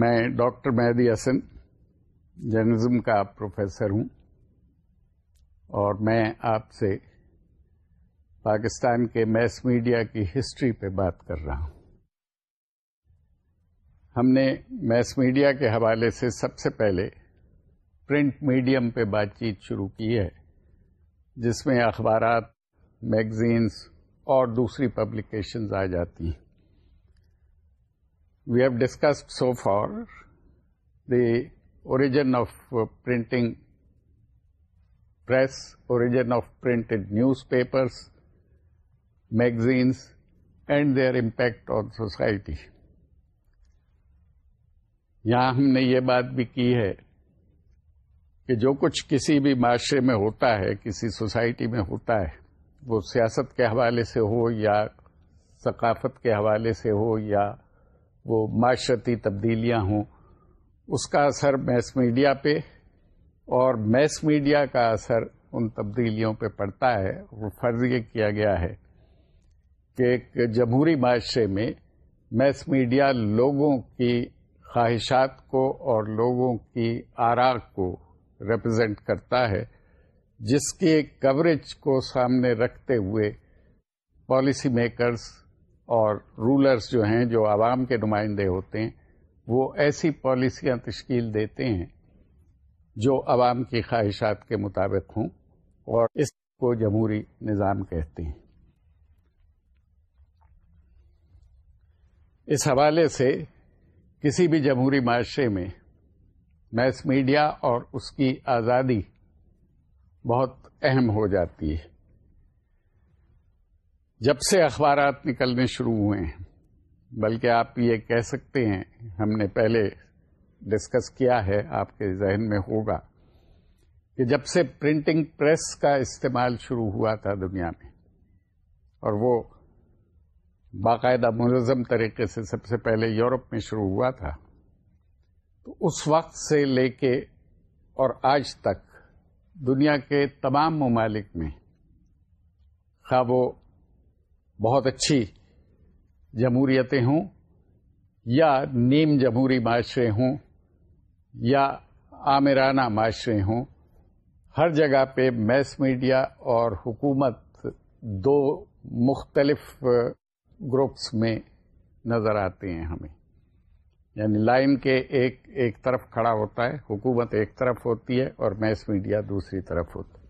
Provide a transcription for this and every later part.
میں doctor Mehdi Hasan, journalism کا professor ہوں اور میں آپ سے پاکستان کے میس میڈیا کی ہسٹری پہ بات کر رہا ہوں۔ ہم نے میس میڈیا کے حوالے سے سب سے پہلے پرنٹ میڈیم پہ بات چیت شروع کی ہے، جس میں اخبارات میگزینس اور دوسری پبلیکیشنز آ جاتی ہیں۔ We have discussed so far the origin of uh, printing press, origin of printed newspapers, magazines, and their impact on society. یہاں ہم نے یہ بات بھی کی ہے کہ جو کچھ کسی بھی معاشرے میں ہوتا ہے کسی سوسائٹی میں ہوتا ہے وہ سیاست کے حوالے سے ہو یا ثقافت کے حوالے سے ہو یا وہ معاشرتی تبدیلیاں ہوں، اس کا اثر میس میڈیا پہ اور میس میڈیا کا اثر ان تبدیلیوں پہ پڑتا ہے۔ وہ فرض یہ کیا گیا ہے کہ ایک جمہوری معاشرے میں میس میڈیا لوگوں کی خواہشات کو اور لوگوں کی آراغ کو ریپرزینٹ کرتا ہے، جس کی کوریج کو سامنے رکھتے ہوئے پالیسی میکرز اور رولرز جو ہیں جو عوام کے نمائندے ہوتے ہیں، وہ ایسی پالیسیاں تشکیل دیتے ہیں جو عوام کی خواہشات کے مطابق ہوں اور اس کو جمہوری نظام کہتے ہیں۔ اس حوالے سے کسی بھی جمہوری معاشرے میں میس میڈیا اور اس کی آزادی بہت اہم ہو جاتی ہے۔ جب سے اخبارات نکلنے شروع ہوئے ہیں، بلکہ آپ یہ کہہ سکتے ہیں، ہم نے پہلے ڈسکس کیا ہے، آپ کے ذہن میں ہوگا کہ جب سے پرنٹنگ پریس کا استعمال شروع ہوا تھا دنیا میں، اور وہ باقاعدہ منظم طریقے سے سب سے پہلے یورپ میں شروع ہوا تھا، تو اس وقت سے لے کے اور آج تک دنیا کے تمام ممالک میں خواب وہ بہت اچھی جمہوریتیں ہوں، یا نیم جمہوری معاشرے ہوں، یا آمرانہ معاشرے ہوں، ہر جگہ پہ میس میڈیا اور حکومت دو مختلف گروپس میں نظر آتے ہیں ہمیں۔ یعنی لائن کے ایک ایک طرف کھڑا ہوتا ہے، حکومت ایک طرف ہوتی ہے اور میس میڈیا دوسری طرف ہوتی ہے۔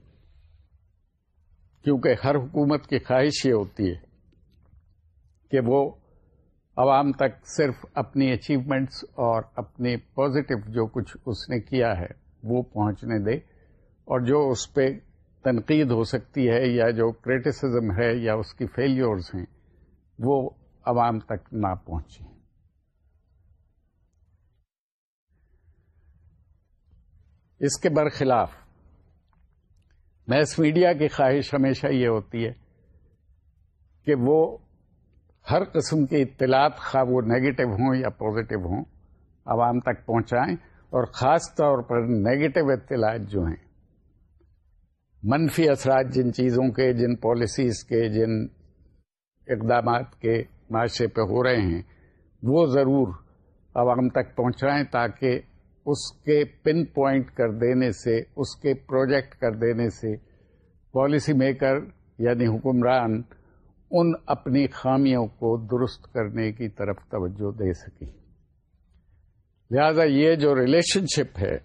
کیونکہ ہر حکومت کی خواہش یہ ہوتی ہے کہ وہ عوام تک صرف اپنی اچیومنٹس اور اپنے پازیٹو جو کچھ اس نے کیا ہے، وہ پہنچنے دے۔ اور جو اس پہ تنقید ہو سکتی ہے یا جو کریٹیسزم ہے یا اس کی فیلیورز ہیں، وہ عوام تک نہ پہنچے اس کے برخلاف میس میڈیا کی خواہش ہمیشہ یہ ہوتی ہے کہ وہ ہر قسم کی اطلاعات خواہ وہ نیگیٹو ہوں یا پازیٹو ہوں، عوام تک پہنچائیں اور خاص طور پر نیگیٹو اطلاعات جو ہیں۔ منفی اثرات جن چیزوں کے، جن پالیسیز کے، جن اقدامات کے معاشرے پہ ہو رہے ہیں، وہ ضرور عوام تک پہنچائیں تاکہ اس کے پن پوائنٹ کر دینے سے، اس کے پروجیکٹ کر دینے سے پالیسی میکر یعنی حکمران ان اپنی خامیوں کو درست کرنے کی طرف توجہ دے سکی لہذا یہ جو ریلیشن شپ ہے،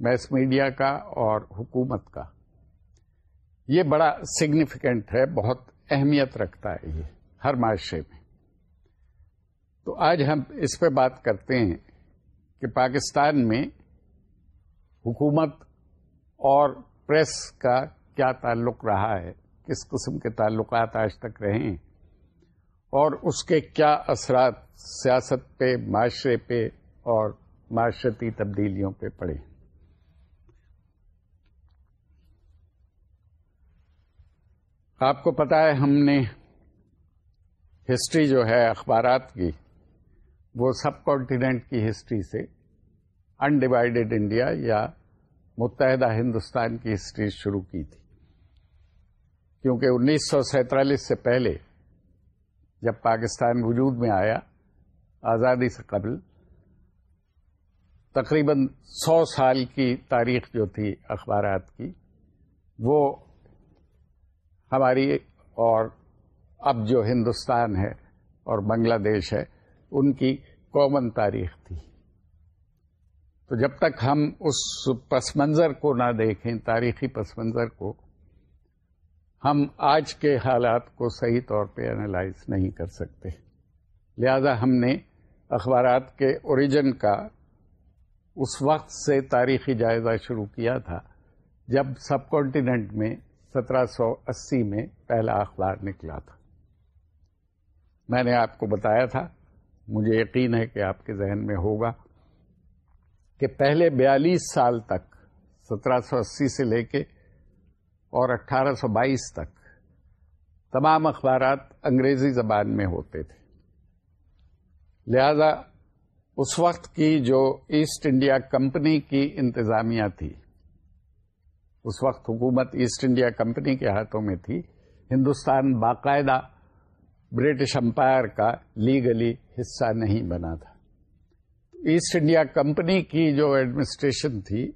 میس میڈیا کا اور حکومت کا، یہ بڑا سگنیفیکنٹ ہے، بہت اہمیت رکھتا ہے یہ ہر معاشرے میں۔ تو آج ہم اس پہ بات کرتے ہیں کہ پاکستان میں حکومت اور پریس کا کیا تعلق رہا ہے۔ کس قسم کے تعلقات آج تک رہے ہیں اور اس کے کیا اثرات سیاست پہ، معاشرے پہ اور معاشرتی تبدیلیوں پہ پڑے۔ آپ کو پتا ہے، ہم نے ہسٹری جو ہے، اخبارات کی، وہ سب کانٹیننٹ کی ہسٹری سے انڈیوائڈیڈ انڈیا یا متحدہ ہندوستان کی ہسٹری شروع کی تھی۔ کیونکہ انیس سو سینتالیس سے پہلے جب پاکستان وجود میں آیا، آزادی سے قبل، تقریباً سو سال کی تاریخ جو تھی اخبارات کی، وہ ہماری اور اب جو ہندوستان ہے اور بنگلہ دیش ہے، ان کی کامن تاریخ تھی۔ تو جب تک ہم اس پس منظر کو نہ دیکھیں، تاریخی پس منظر کو ہم آج کے حالات کو صحیح طور پہ انالائز نہیں کر سکتے۔ لہذا ہم نے اخبارات کے اوریجن کا اس وقت سے تاریخی جائزہ شروع کیا تھا، جب سب کانٹیننٹ میں سترہ سو اسی میں پہلا اخبار نکلا تھا۔ میں نے آپ کو بتایا تھا، مجھے یقین ہے کہ آپ کے ذہن میں ہوگا کہ پہلے بیالیس سال تک سترہ سو اسی سے لے کے اور اٹھارہ سو بائیس تک تمام اخبارات انگریزی زبان میں ہوتے تھے۔ لہذا اس وقت کی جو ایسٹ انڈیا کمپنی کی انتظامیہ تھی، اس وقت حکومت ایسٹ انڈیا کمپنی کے ہاتھوں میں تھی، ہندوستان باقاعدہ برٹش امپائر کا لیگلی حصہ نہیں بنا تھا۔ ایسٹ انڈیا کمپنی کی جو ایڈمنسٹریشن تھی،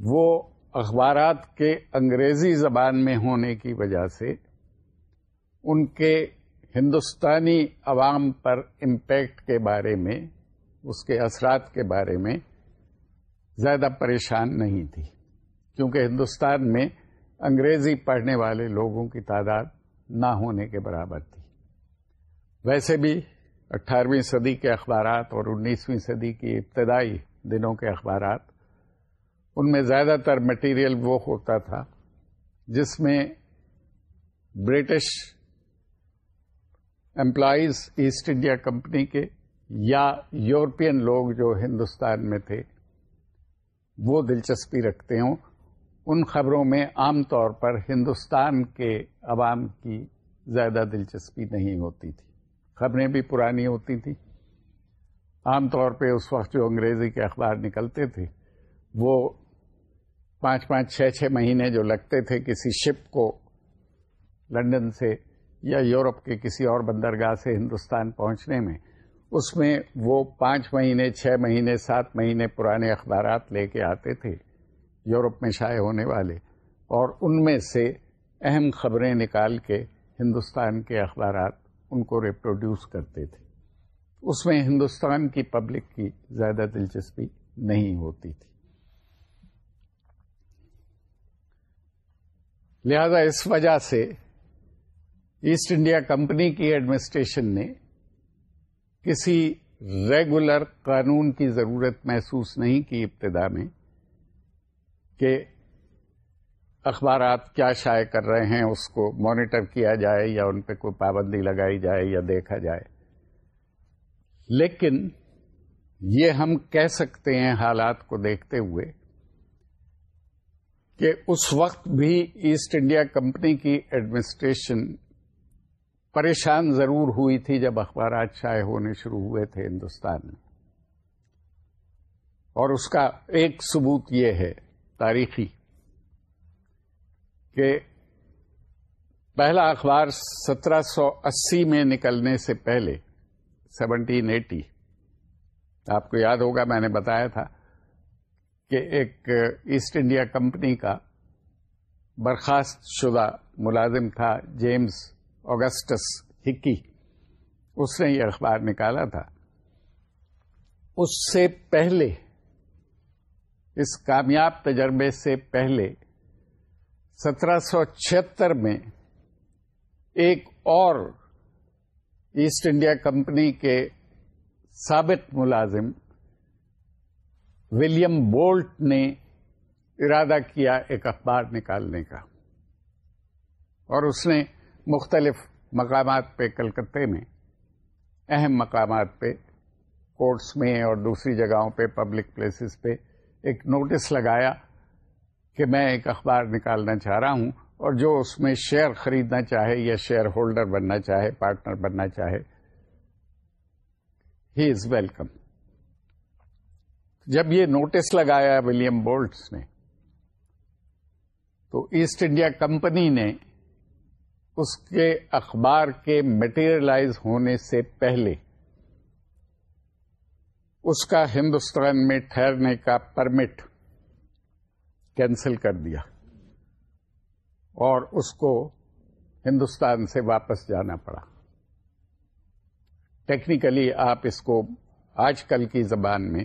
وہ اخبارات کے انگریزی زبان میں ہونے کی وجہ سے ان کے ہندوستانی عوام پر امپیکٹ کے بارے میں، اس کے اثرات کے بارے میں زیادہ پریشان نہیں تھی۔ کیونکہ ہندوستان میں انگریزی پڑھنے والے لوگوں کی تعداد نہ ہونے کے برابر تھی۔ ویسے بھی اٹھارہویں صدی کے اخبارات اور انیسویں صدی کی ابتدائی دنوں کے اخبارات ان میں زیادہ تر مٹیریل وہ ہوتا تھا جس میں British employees East India Company کے یا یورپین لوگ جو ہندوستان میں تھے وہ دلچسپی رکھتے ہوں۔ ان خبروں میں عام طور پر ہندوستان کے عوام کی زیادہ دلچسپی نہیں ہوتی تھی۔ خبریں بھی پرانی ہوتی تھیں عام طور پہ اس وقت جو انگریزی کے اخبار نکلتے تھے وہ پانچ پانچ چھ چھ مہینے جو لگتے تھے کسی شپ کو لنڈن سے یا یورپ کے کسی اور بندرگاہ سے ہندوستان پہنچنے میں، اس میں وہ پانچ مہینے، چھ مہینے، سات مہینے پرانے اخبارات لے کے آتے تھے یورپ میں شائع ہونے والے اور ان میں سے اہم خبریں نکال کے ہندوستان کے اخبارات ان کو ریپروڈیوس کرتے تھے۔ اس میں ہندوستان کی پبلک کی زیادہ دلچسپی نہیں ہوتی تھی۔ لہذا اس وجہ سے ایسٹ انڈیا کمپنی کی ایڈمنسٹریشن نے کسی ریگولر قانون کی ضرورت محسوس نہیں کی ابتدا میں کہ اخبارات کیا شائع کر رہے ہیں، اس کو مانیٹر کیا جائے یا ان پہ کوئی پابندی لگائی جائے یا دیکھا جائے۔ لیکن یہ ہم کہہ سکتے ہیں حالات کو دیکھتے ہوئے کہ اس وقت بھی ایسٹ انڈیا کمپنی کی ایڈمنسٹریشن پریشان ضرور ہوئی تھی جب اخبارات شائع ہونے شروع ہوئے تھے ہندوستان میں۔ اور اس کا ایک ثبوت یہ ہے تاریخی کہ پہلا اخبار سترہ سو اسی میں نکلنے سے پہلے، سیونٹین ایٹی، آپ کو یاد ہوگا میں نے بتایا تھا کہ ایک ایسٹ انڈیا کمپنی کا برخاست شدہ ملازم تھا جیمز اگسٹس ہکی۔ اس نے یہ اخبار نکالا تھا۔ اس سے پہلے، اس کامیاب تجربے سے پہلے، سترہ سو چھتر میں ایک اور ایسٹ انڈیا کمپنی کے سابق ملازم ولیم بولٹ نے ارادہ کیا ایک اخبار نکالنے کا اور اس نے مختلف مقامات پہ کلکتے میں، اہم مقامات پہ، کورٹس میں اور دوسری جگہوں پہ، پبلک پلیسز پہ ایک نوٹس لگایا کہ میں ایک اخبار نکالنا چاہ رہا ہوں اور جو اس میں شیئر خریدنا چاہے یا شیئر ہولڈر بننا چاہے، پارٹنر بننا چاہے، ہی از ویلکم۔ جب یہ نوٹس لگایا ولیم بولٹس نے، تو ایسٹ انڈیا کمپنی نے اس کے اخبار کے مٹیریلائز ہونے سے پہلے اس کا ہندوستان میں ٹھہرنے کا پرمٹ کینسل کر دیا اور اس کو ہندوستان سے واپس جانا پڑا۔ ٹیکنیکلی آپ اس کو آج کل کی زبان میں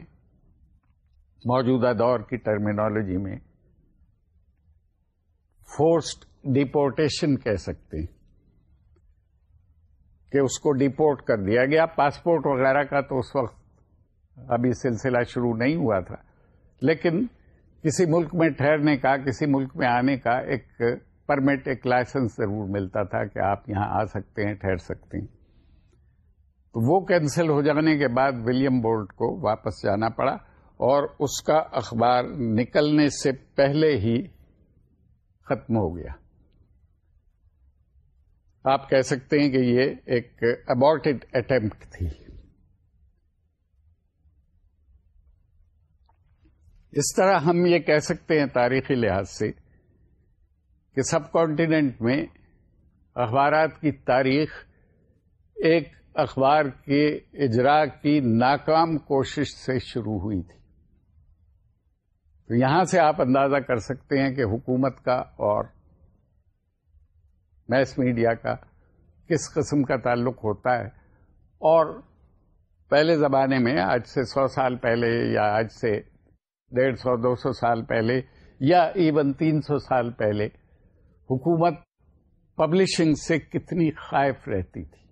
موجودہ دور کی ٹرمینالوجی میں فورسڈ ڈیپورٹیشن کہہ سکتے ہیں کہ اس کو ڈیپورٹ کر دیا گیا۔ پاسپورٹ وغیرہ کا تو اس وقت ابھی سلسلہ شروع نہیں ہوا تھا۔ لیکن کسی ملک میں ٹھہرنے کا، کسی ملک میں آنے کا ایک پرمٹ ایک لائسنس ضرور ملتا تھا کہ آپ یہاں آ سکتے ہیں، ٹھہر سکتے ہیں۔ تو وہ کینسل ہو جانے کے بعد ولیم بولٹ کو واپس جانا پڑا۔ اور اس کا اخبار نکلنے سے پہلے ہی ختم ہو گیا۔ آپ کہہ سکتے ہیں کہ یہ ایک ابارٹڈ اٹمپٹ تھی۔ اس طرح ہم یہ کہہ سکتے ہیں تاریخی لحاظ سے کہ سب کانٹیننٹ میں اخبارات کی تاریخ ایک اخبار کے اجرا کی ناکام کوشش سے شروع ہوئی تھی۔ تو یہاں سے آپ اندازہ کر سکتے ہیں کہ حکومت کا اور میس میڈیا کا کس قسم کا تعلق ہوتا ہے۔ اور پہلے زمانے میں، آج سے سو سال پہلے یا آج سے ڈیڑھ سو، دو سو سال پہلے یا ایون تین سو سال پہلے حکومت پبلشنگ سے کتنی خائف رہتی تھی۔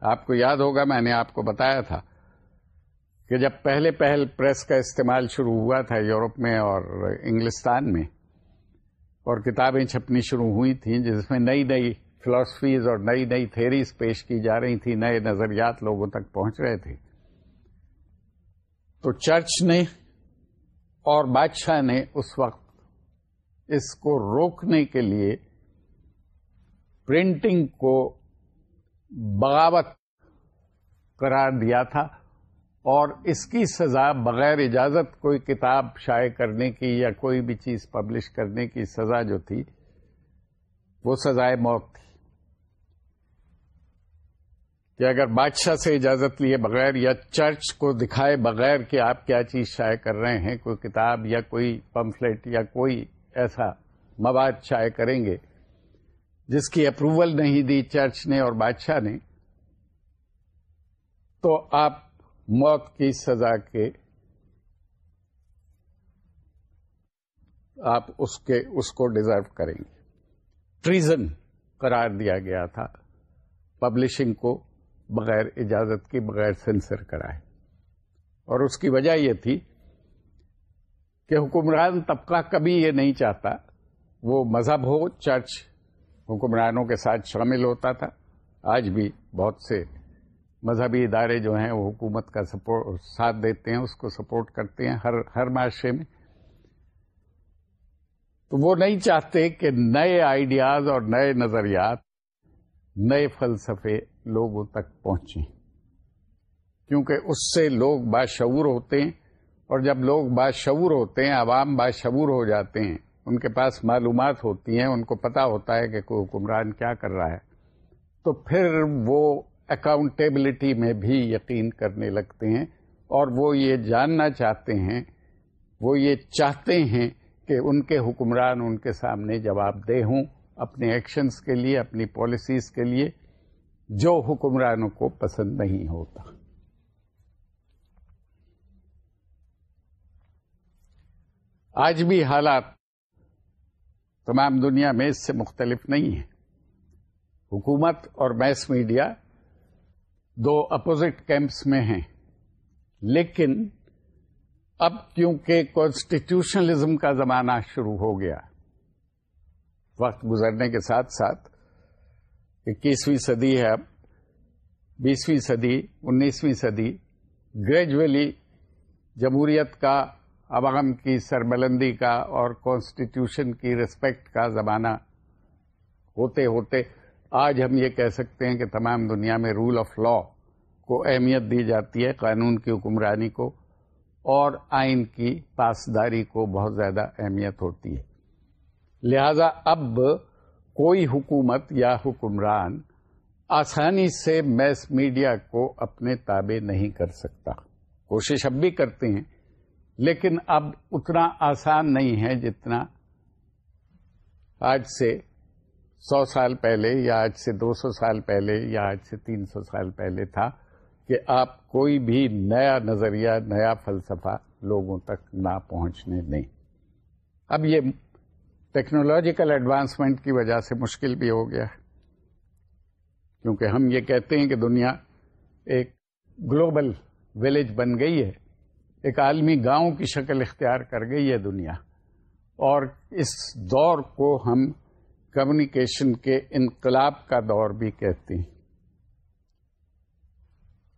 آپ کو یاد ہوگا، میں نے آپ کو بتایا تھا کہ جب پہلے پہل پریس کا استعمال شروع ہوا تھا یورپ میں اور انگلستان میں، اور کتابیں چھپنی شروع ہوئی تھیں، جس میں نئی نئی فلاسفیز اور نئی نئی تھیریز پیش کی جا رہی تھیں، نئے نظریات لوگوں تک پہنچ رہے تھے۔ تو چرچ نے اور بادشاہ نے اس وقت اس کو روکنے کے لیے پرنٹنگ کو بغاوت قرار دیا تھا۔ اور اس کی سزا بغیر اجازت کوئی کتاب شائع کرنے کی یا کوئی بھی چیز پبلش کرنے کی سزا جو تھی، وہ سزائے موت تھی۔ کہ اگر بادشاہ سے اجازت لیے بغیر یا چرچ کو دکھائے بغیر کہ آپ کیا چیز شائع کر رہے ہیں، کوئی کتاب یا کوئی پمفلٹ یا کوئی ایسا مواد شائع کریں گے، جس کی اپروول نہیں دی چرچ نے اور بادشاہ نے، تو آپ موت کی سزا کے آپ اس کے، اس کو ڈیزرو کریں گے۔ ٹریزن قرار دیا گیا تھا۔ پبلشنگ کو بغیر اجازت کی، بغیر سینسر کرائے۔ اور اس کی وجہ یہ تھی کہ حکمران طبقہ کبھی یہ نہیں چاہتا۔ وہ مذہب ہو، چرچ حکمرانوں کے ساتھ شامل ہوتا تھا۔ آج بھی بہت سے مذہبی ادارے جو ہیں وہ حکومت کا سپورٹ ساتھ دیتے ہیں، اس کو سپورٹ کرتے ہیں ہر ہر معاشرے میں۔ تو وہ نہیں چاہتے کہ نئے آئیڈیاز اور نئے نظریات، نئے فلسفے لوگوں تک پہنچیں۔ کیونکہ اس سے لوگ باشعور ہوتے ہیں، اور جب لوگ باشعور ہوتے ہیں، عوام باشعور ہو جاتے ہیں، ان کے پاس معلومات ہوتی ہیں، ان کو پتا ہوتا ہے کہ کوئی حکمران کیا کر رہا ہے۔ تو پھر وہ اکاؤنٹیبلٹی میں بھی یقین کرنے لگتے ہیں اور وہ یہ جاننا چاہتے ہیں، وہ یہ چاہتے ہیں کہ ان کے حکمران ان کے سامنے جواب دہ ہوں اپنے ایکشنز کے لیے، اپنی پالیسیز کے لیے، جو حکمرانوں کو پسند نہیں ہوتا۔ آج بھی حالات تمام دنیا میں اس سے مختلف نہیں ہے حکومت اور میس میڈیا دو اپوزٹ کیمپس میں ہیں۔ لیکن اب کیونکہ کانسٹیٹیوشنلزم کا زمانہ شروع ہو گیا، وقت گزرنے کے ساتھ ساتھ اکیسویں صدی ہے اب، بیسویں صدی، انیسویں صدی گریجولی جمہوریت کا عوام کی سربلندی کا اور کانسٹیٹیوشن کی ریسپیکٹ کا زمانہ ہوتے ہوتے آج ہم یہ کہہ سکتے ہیں کہ تمام دنیا میں رول آف لا کو اہمیت دی جاتی ہے، قانون کی، حکمرانی کو، اور آئین کی پاسداری کو بہت زیادہ اہمیت ہوتی ہے۔ لہذا اب کوئی حکومت یا حکمران آسانی سے میس میڈیا کو اپنے تابع نہیں کر سکتا۔ کوشش اب بھی کرتے ہیں، لیکن اب اتنا آسان نہیں ہے جتنا آج سے سو سال پہلے یا آج سے دو سو سال پہلے یا آج سے تین سو سال پہلے تھا کہ آپ کوئی بھی نیا نظریہ، نیا فلسفہ لوگوں تک نہ پہنچنے دیں۔ اب یہ ٹیکنالوجیکل ایڈوانسمنٹ کی وجہ سے مشکل بھی ہو گیا ہے۔ کیونکہ ہم یہ کہتے ہیں کہ دنیا ایک گلوبل ولیج بن گئی ہے۔ ایک عالمی گاؤں کی شکل اختیار کر گئی ہے دنیا۔ اور اس دور کو ہم کمیونیکیشن کے انقلاب کا دور بھی کہتے ہیں۔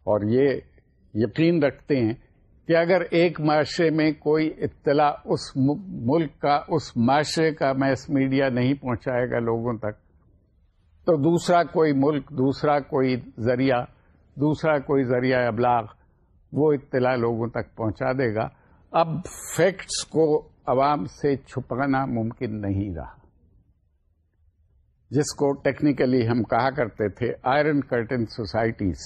اور یہ یقین رکھتے ہیں کہ اگر ایک معاشرے میں کوئی اطلاع اس ملک کا، اس معاشرے کا میس میڈیا نہیں پہنچائے گا لوگوں تک، تو دوسرا کوئی ملک، دوسرا کوئی ذریعہ، دوسرا کوئی ذریعہ ابلاغ وہ اطلاع لوگوں تک پہنچا دے گا۔ اب فیکٹس کو عوام سے چھپانا ممکن نہیں رہا۔ جس کو ٹیکنیکلی ہم کہا کرتے تھے آئرن کرٹن سوسائٹیز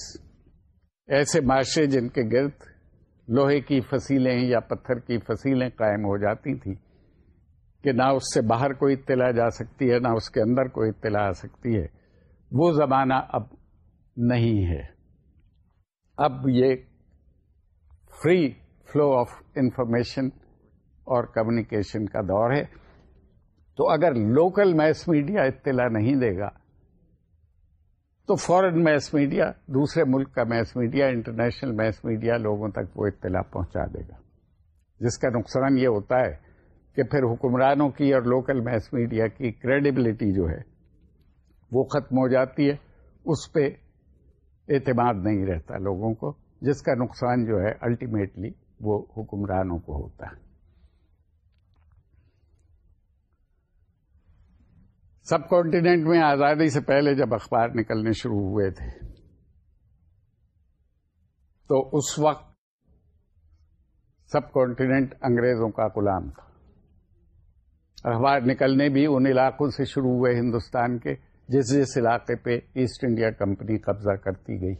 ایسے معاشرے جن کے گرد لوہے کی فصیلیں یا پتھر کی فصیلیں قائم ہو جاتی تھیں، کہ نہ اس سے باہر کوئی اطلاع جا سکتی ہے، نہ اس کے اندر کوئی اطلاع آ سکتی ہے۔ وہ زمانہ اب نہیں ہے۔ اب یہ فری فلو آف انفارمیشن اور کمیونیکیشن کا دور ہے۔ تو اگر لوکل میس میڈیا اطلاع نہیں دے گا، تو فورن میس میڈیا دوسرے ملک کا mass media international mass media لوگوں تک وہ اطلاع پہنچا دے گا۔ جس کا نقصان یہ ہوتا ہے کہ پھر حکمرانوں کی اور لوکل میس میڈیا کی کریڈیبلٹی جو ہے، وہ ختم ہو جاتی ہے۔ اس پہ اعتماد نہیں رہتا لوگوں کو، جس کا نقصان جو ہے الٹیمیٹلی وہ حکمرانوں کو ہوتا ہے۔ سب کانٹیننٹ میں آزادی سے پہلے جب اخبار نکلنے شروع ہوئے تھے، تو اس وقت سب کانٹیننٹ انگریزوں کا غلام تھا۔ اخبار نکلنے بھی ان علاقوں سے شروع ہوئے، ہندوستان کے، جس جس علاقے پہ ایسٹ انڈیا کمپنی قبضہ کرتی گئی۔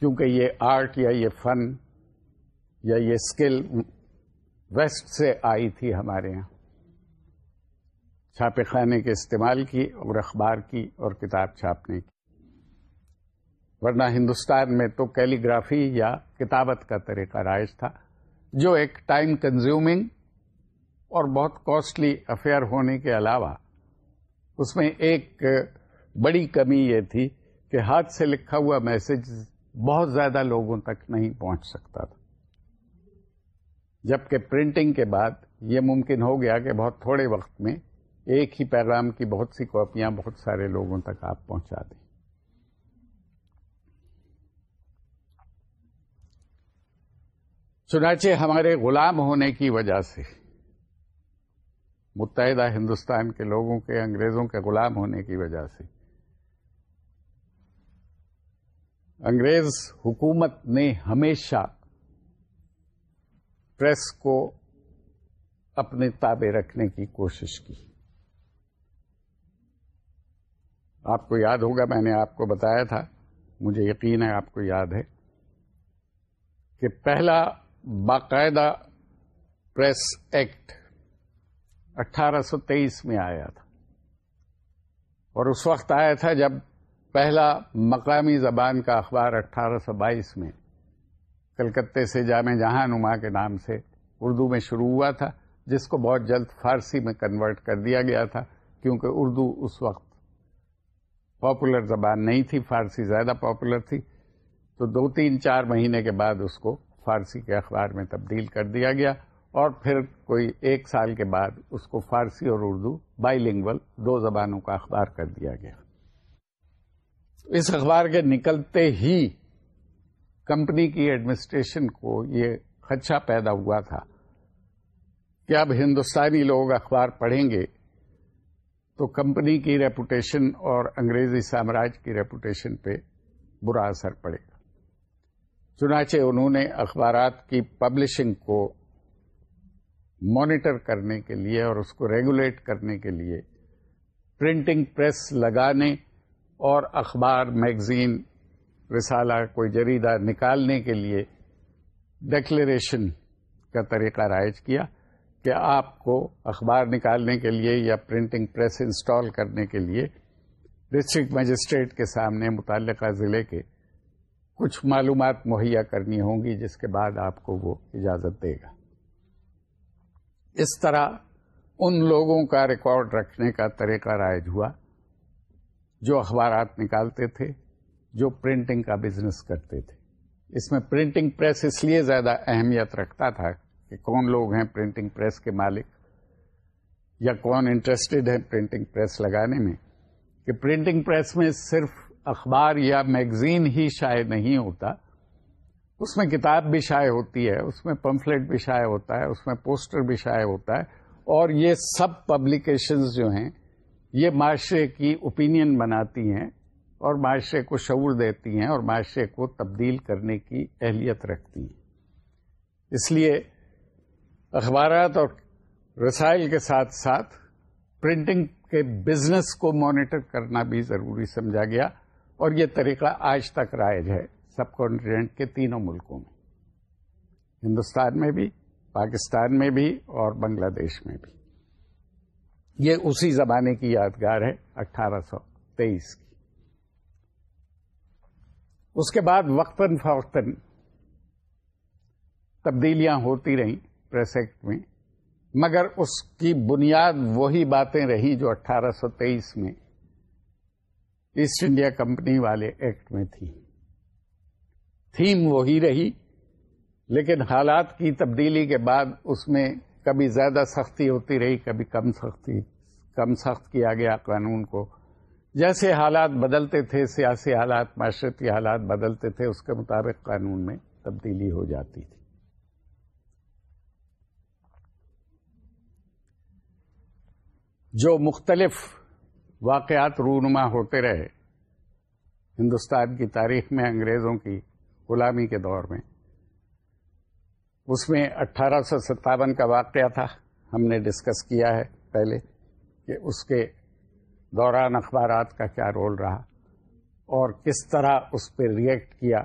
کیونکہ یہ آرٹ یا یہ فن یا یہ اسکل ویسٹ سے آئی تھی ہمارے یہاں۔ چھاپے خانے کے استعمال کی اور اخبار کی اور کتاب چھاپنے کی۔ ورنہ ہندوستان میں تو کیلیگرافی یا کتابت کا طریقہ رائج تھا، جو ایک ٹائم کنزیومنگ اور بہت کاسٹلی افیئر ہونے کے علاوہ، اس میں ایک بڑی کمی یہ تھی کہ ہاتھ سے لکھا ہوا میسج بہت زیادہ لوگوں تک نہیں پہنچ سکتا تھا۔ جبکہ پرنٹنگ کے بعد یہ ممکن ہو گیا کہ بہت تھوڑے وقت میں ایک ہی پیغام کی بہت سی کاپیاں بہت سارے لوگوں تک آپ پہنچا دیں۔ چنانچہ ہمارے غلام ہونے کی وجہ سے متحدہ ہندوستان کے لوگوں کے، انگریزوں کے غلام ہونے کی وجہ سے انگریز حکومت نے ہمیشہ پریس کو اپنے تابع رکھنے کی کوشش کی۔ آپ کو یاد ہوگا، میں نے آپ کو بتایا تھا، مجھے یقین ہے آپ کو یاد ہے، کہ پہلا باقاعدہ پریس ایکٹ اٹھارہ سو تیئیس میں آیا تھا۔ اور اس وقت آیا تھا جب پہلا مقامی زبان کا اخبار اٹھارہ سو بائیس میں کلکتے سے جامع جہاں نما کے نام سے اردو میں شروع ہوا تھا، جس کو بہت جلد فارسی میں کنورٹ کر دیا گیا تھا، کیونکہ اردو اس وقت پاپولر زبان نہیں تھی، فارسی زیادہ پاپولر تھی۔ تو دو تین چار مہینے کے بعد اس کو فارسی کے اخبار میں تبدیل کر دیا گیا اور پھر کوئی ایک سال کے بعد اس کو فارسی اور اردو بائی لنگول دو زبانوں کا اخبار کر دیا گیا۔ اس اخبار کے نکلتے ہی کمپنی کی ایڈمنسٹریشن کو یہ خدشہ پیدا ہوا تھا کہ اب ہندوستانی لوگ اخبار پڑھیں گے۔ تو کمپنی کی ریپوٹیشن اور انگریزی سامراج کی ریپوٹیشن پہ برا اثر پڑے گا۔ چنانچہ انہوں نے اخبارات کی پبلشنگ کو مانیٹر کرنے کے لیے اور اس کو ریگولیٹ کرنے کے لیے پرنٹنگ پریس لگانے اور اخبار میگزین رسالہ کوئی جریدہ نکالنے کے لیے ڈکلیریشن کا طریقہ رائج کیا۔ کہ آپ کو اخبار نکالنے کے لیے یا پرنٹنگ پریس انسٹال کرنے کے لیے ڈسٹرکٹ مجسٹریٹ کے سامنے متعلقہ ضلع کے کچھ معلومات مہیا کرنی ہوں گی، جس کے بعد آپ کو وہ اجازت دے گا۔ اس طرح ان لوگوں کا ریکارڈ رکھنے کا طریقہ رائج ہوا جو اخبارات نکالتے تھے، جو پرنٹنگ کا بزنس کرتے تھے۔ اس میں پرنٹنگ پریس اس لیے زیادہ اہمیت رکھتا تھا کہ کون لوگ ہیں پرنٹنگ پریس کے مالک یا کون انٹرسٹڈ ہے پرنٹنگ پریس لگانے میں کہ پرنٹنگ پریس میں صرف اخبار یا میگزین ہی شائع نہیں ہوتا، اس میں کتاب بھی شائع ہوتی ہے، اس میں پمفلٹ بھی شائع ہوتا ہے، اس میں پوسٹر بھی شائع ہوتا ہے اور یہ سب پبلیکیشنز جو ہیں، یہ معاشرے کی اوپینین بناتی ہیں اور معاشرے کو شعور دیتی ہیں اور معاشرے کو تبدیل کرنے کی اہلیت رکھتی ہیں۔ اس لیے اخبارات اور رسائل کے ساتھ ساتھ پرنٹنگ کے بزنس کو مانیٹر کرنا بھی ضروری سمجھا گیا اور یہ طریقہ آج تک رائج ہے سب کانٹیننٹ کے تینوں ملکوں میں، ہندوستان میں بھی، پاکستان میں بھی اور بنگلہ دیش میں بھی۔ یہ اسی زمانے کی یادگار ہے، اٹھارہ سو تیئیس کی۔ اس کے بعد وقتاً فوقتاً تبدیلیاں ہوتی رہیں۔ پریس ایکٹ میں، مگر اس کی بنیاد وہی باتیں رہی جو اٹھارہ سو تیئیس میں ایسٹ انڈیا کمپنی والے ایکٹ میں تھی۔ تھیم وہی رہی، لیکن حالات کی تبدیلی کے بعد اس میں کبھی زیادہ سختی ہوتی رہی، کبھی کم سختی، کم سخت کیا گیا قانون کو۔ جیسے حالات بدلتے تھے، سیاسی حالات، معاشرتی حالات بدلتے تھے، اس کے مطابق قانون میں تبدیلی ہو جاتی تھی۔ جو مختلف واقعات رونما ہوتے رہے، ہندوستان کی تاریخ میں، انگریزوں کی، غلامی کے دور میں، اس میں اٹھارہ سو ستاون کا واقعہ تھا۔ ہم نے ڈسکس کیا ہے پہلے کہ اس کے دوران اخبارات کا کیا رول رہا اور کس طرح اس پہ ریئیکٹ کیا۔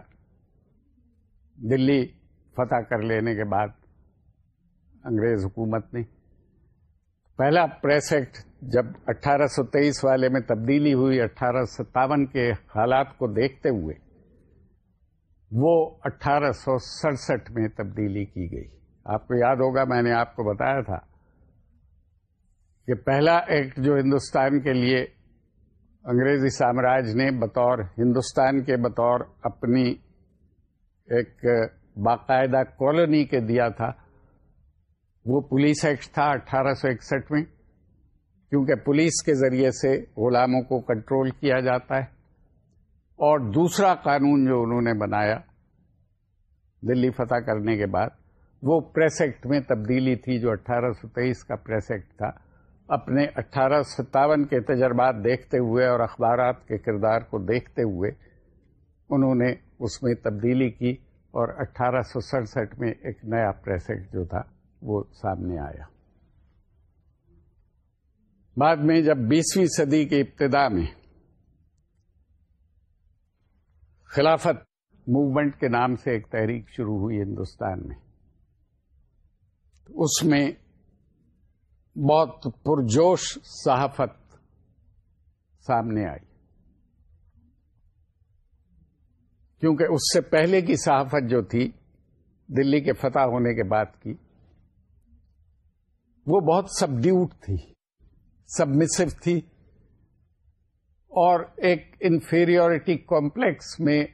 دلی فتح کر لینے کے بعد انگریز حکومت نے پہلا پریس ایکٹ جب اٹھارہ سو تیئیس والے میں تبدیلی ہوئی، اٹھارہ ستاون کے حالات کو دیکھتے ہوئے، وہ اٹھارہ سو سڑسٹھ میں تبدیلی کی گئی۔ آپ کو یاد ہوگا، میں نے آپ کو بتایا تھا کہ پہلا ایکٹ جو ہندوستان کے لیے انگریزی سامراج نے بطور ہندوستان کے بطور اپنی ایک باقاعدہ کالونی کے دیا تھا وہ پولیس ایکٹ تھا اٹھارہ سو اکسٹھ میں، کیونکہ پولیس کے ذریعے سے غلاموں کو کنٹرول کیا جاتا ہے۔ اور دوسرا قانون جو انہوں نے بنایا دلی فتح کرنے کے بعد، وہ پریس ایکٹ میں تبدیلی تھی، جو اٹھارہ سو تیئیس کا پریس ایکٹ تھا۔ اپنے اٹھارہ ستاون کے تجربات دیکھتے ہوئے اور اخبارات کے کردار کو دیکھتے ہوئے انہوں نے اس میں تبدیلی کی اور اٹھارہ سو سڑسٹھ میں ایک نیا پریس ایکٹ جو تھا۔ وہ سامنے آیا۔ بعد میں جب بیسویں صدی کی ابتدا میں خلافت موومنٹ کے نام سے ایک تحریک شروع ہوئی ہندوستان میں اس میں بہت پرجوش صحافت سامنے آئی۔ کیونکہ اس سے پہلے کی صحافت جو تھی، دلی کے فتح ہونے کے بعد کی وہ بہت سبڈیوٹ تھی سبمسو تھی اور ایک انفیریورٹی کمپلیکس میں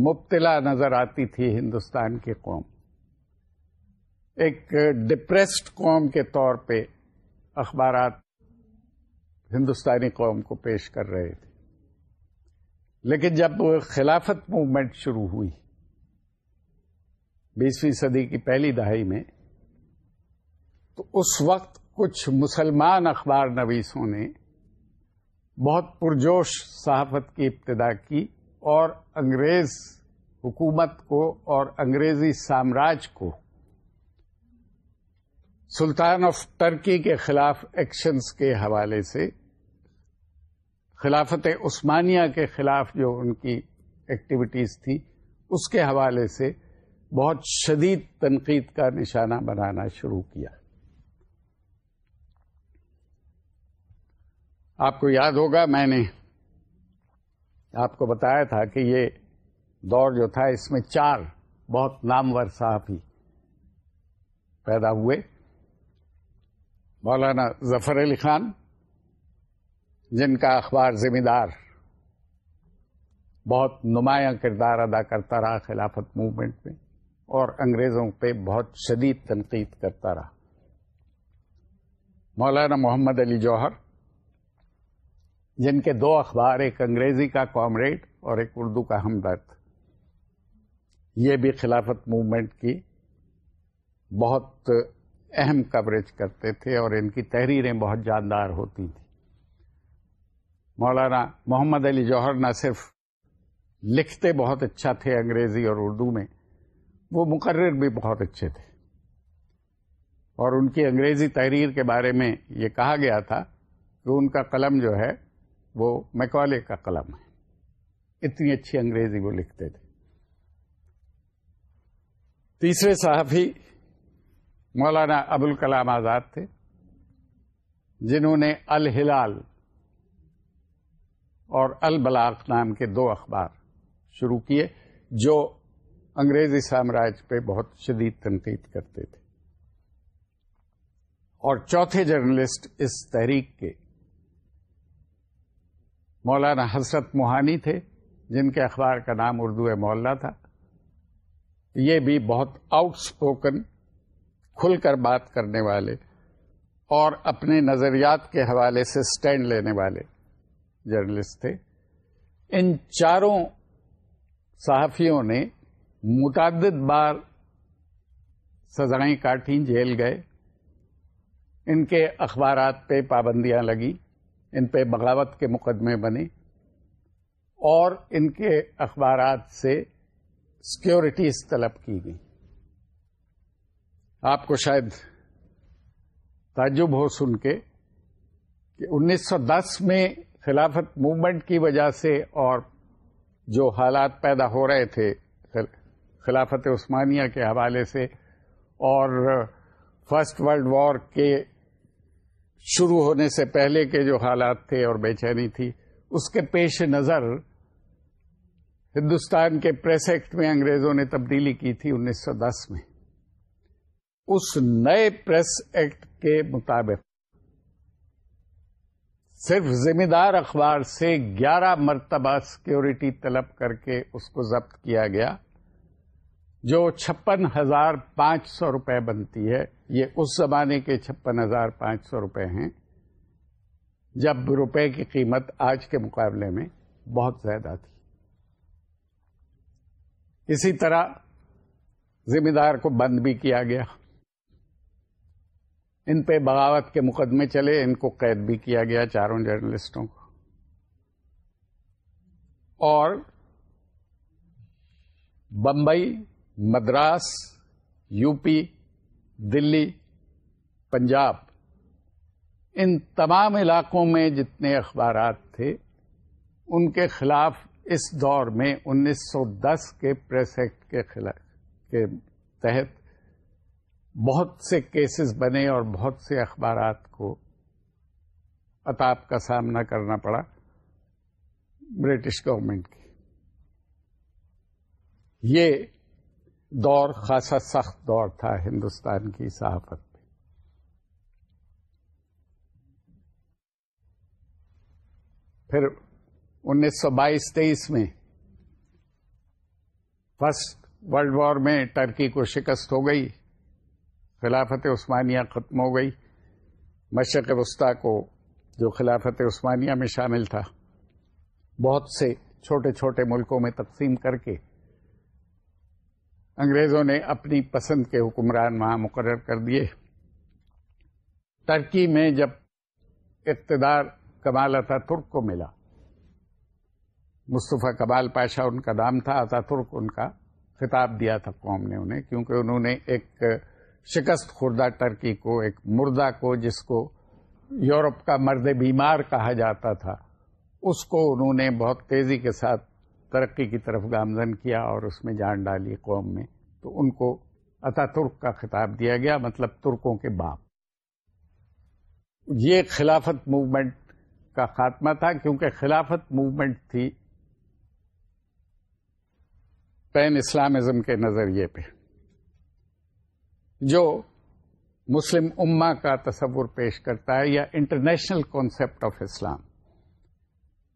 مبتلا نظر آتی تھی ہندوستان کی قوم۔ ایک ڈپریسڈ قوم کے طور پہ اخبارات ہندوستانی قوم کو پیش کر رہے تھے۔ لیکن جب خلافت موومنٹ شروع ہوئی، بیسویں صدی کی پہلی دہائی میں تو اس وقت کچھ مسلمان اخبار نویسوں نے بہت پرجوش صحافت کی ابتدا کی اور انگریز حکومت کو اور انگریزی سامراج کو سلطان آف ٹرکی کے خلاف ایکشنز کے حوالے سے، خلافت عثمانیہ کے خلاف جو ان کی ایکٹیویٹیز تھی، اس کے حوالے سے بہت شدید تنقید کا نشانہ بنانا شروع کیا۔ آپ کو یاد ہوگا میں نے آپ کو بتایا تھا کہ یہ دور جو تھا، اس میں چار بہت نامور صحافی پیدا ہوئے۔ مولانا ظفر علی خان، جن کا اخبار ذمہ دار بہت نمایاں کردار ادا کرتا رہا خلافت موومنٹ میں، اور انگریزوں پہ بہت شدید تنقید کرتا رہا۔ مولانا محمد علی جوہر جن کے دو اخبار، ایک انگریزی کا کامریڈ اور ایک اردو کا ہمدرد۔ یہ بھی خلافت موومنٹ کی بہت اہم کوریج کرتے تھے اور ان کی تحریریں بہت جاندار ہوتی تھیں۔ مولانا محمد علی جوہر نہ صرف لکھتے بہت اچھا تھے انگریزی اور اردو میں، وہ مقرر بھی بہت اچھے تھے۔ اور ان کی انگریزی تحریر کے بارے میں یہ کہا گیا تھا کہ ان کا قلم جو ہے وہ میکالے کا قلم ہے۔ اتنی اچھی انگریزی وہ لکھتے تھے۔ تیسرے صحافی مولانا ابوالکلام آزاد تھے، جنہوں نے الہلال اور البلاغ نام کے دو اخبار شروع کیے، جو انگریزی سامراج پہ بہت شدید تنقید کرتے تھے۔ اور چوتھے جرنلسٹ اس تحریک کے مولانا حسرت موہانی تھے، جن کے اخبار کا نام اردو مولا تھا۔ یہ بھی بہت آؤٹ اسپوکن کھل کر بات کرنے والے اور اپنے نظریات کے حوالے سے سٹینڈ لینے والے جرنلسٹ تھے۔ ان چاروں صحافیوں نے متعدد بار سزائیں کاٹی جیل گئے۔ ان کے اخبارات پہ پابندیاں لگی ان پہ بغاوت کے مقدمے بنے اور ان کے اخبارات سے سیکورٹیز طلب کی گئی۔ آپ کو شاید تعجب ہو سن کے کہ انیس سو دس میں خلافت موومنٹ کی وجہ سے اور جو حالات پیدا ہو رہے تھے خلافت عثمانیہ کے حوالے سے اور فرسٹ ورلڈ وار کے شروع ہونے سے پہلے کے جو حالات تھے اور بے چینی تھی، اس کے پیش نظر ہندوستان کے پریس ایکٹ میں انگریزوں نے تبدیلی کی تھی انیس سو دس میں۔ اس نئے پریس ایکٹ کے مطابق صرف ذمہ دار اخبار سے گیارہ مرتبہ سیکورٹی طلب کر کے اس کو ضبط کیا گیا۔ جو چھپن ہزار پانچ سو روپے بنتی ہے، یہ اس زمانے کے چھپن ہزار پانچ سو روپے ہیں، جب روپے کی قیمت آج کے مقابلے میں بہت زیادہ تھی۔ اسی طرح ذمہ دار کو بند بھی کیا گیا۔ ان پہ بغاوت کے مقدمے چلے، ان کو قید بھی کیا گیا چاروں جرنلسٹوں کو۔ اور بمبئی مدراس یو پی دلی، پنجاب۔ ان تمام علاقوں میں جتنے اخبارات تھے، ان کے خلاف اس دور میں انیس سو دس کے پریس ایکٹ کے خلاف، کے تحت بہت سے کیسز بنے اور بہت سے اخبارات کو اتاپ کا سامنا کرنا پڑا برٹش گورنمنٹ کی۔ یہ دور خاصا سخت دور تھا ہندوستان کی صحافت میں۔ پھر انیس سو بائیس تیئیس میں فرسٹ ورلڈ وار میں ٹرکی کو شکست ہو گئی، خلافت عثمانیہ ختم ہو گئی۔ مشرق وسطی کو جو خلافت عثمانیہ میں شامل تھا، بہت سے چھوٹے چھوٹے ملکوں میں تقسیم کر کے انگریزوں نے اپنی پسند کے حکمران وہاں مقرر کر دیے۔ ترکی میں جب اقتدار کمال اتا ترک کو ملا، مصطفیٰ کمال پاشا ان کا نام تھا اتا ترک ان کا خطاب دیا تھا قوم نے انہیں، کیونکہ انہوں نے ایک شکست خوردہ ٹرکی کو، ایک مردہ کو، جس کو یورپ کا مرد بیمار کہا جاتا تھا، اس کو انہوں نے بہت تیزی کے ساتھ ترقی کی طرف گامزن کیا اور اس میں جان ڈالی قوم میں، تو ان کو اتا ترک کا خطاب دیا گیا مطلب ترکوں کے باپ۔ یہ خلافت موومنٹ کا خاتمہ تھا، کیونکہ خلافت موومنٹ تھی پین اسلامزم کے نظریے پہ، جو مسلم اما کا تصور پیش کرتا ہے یا انٹرنیشنل کانسیپٹ آف اسلام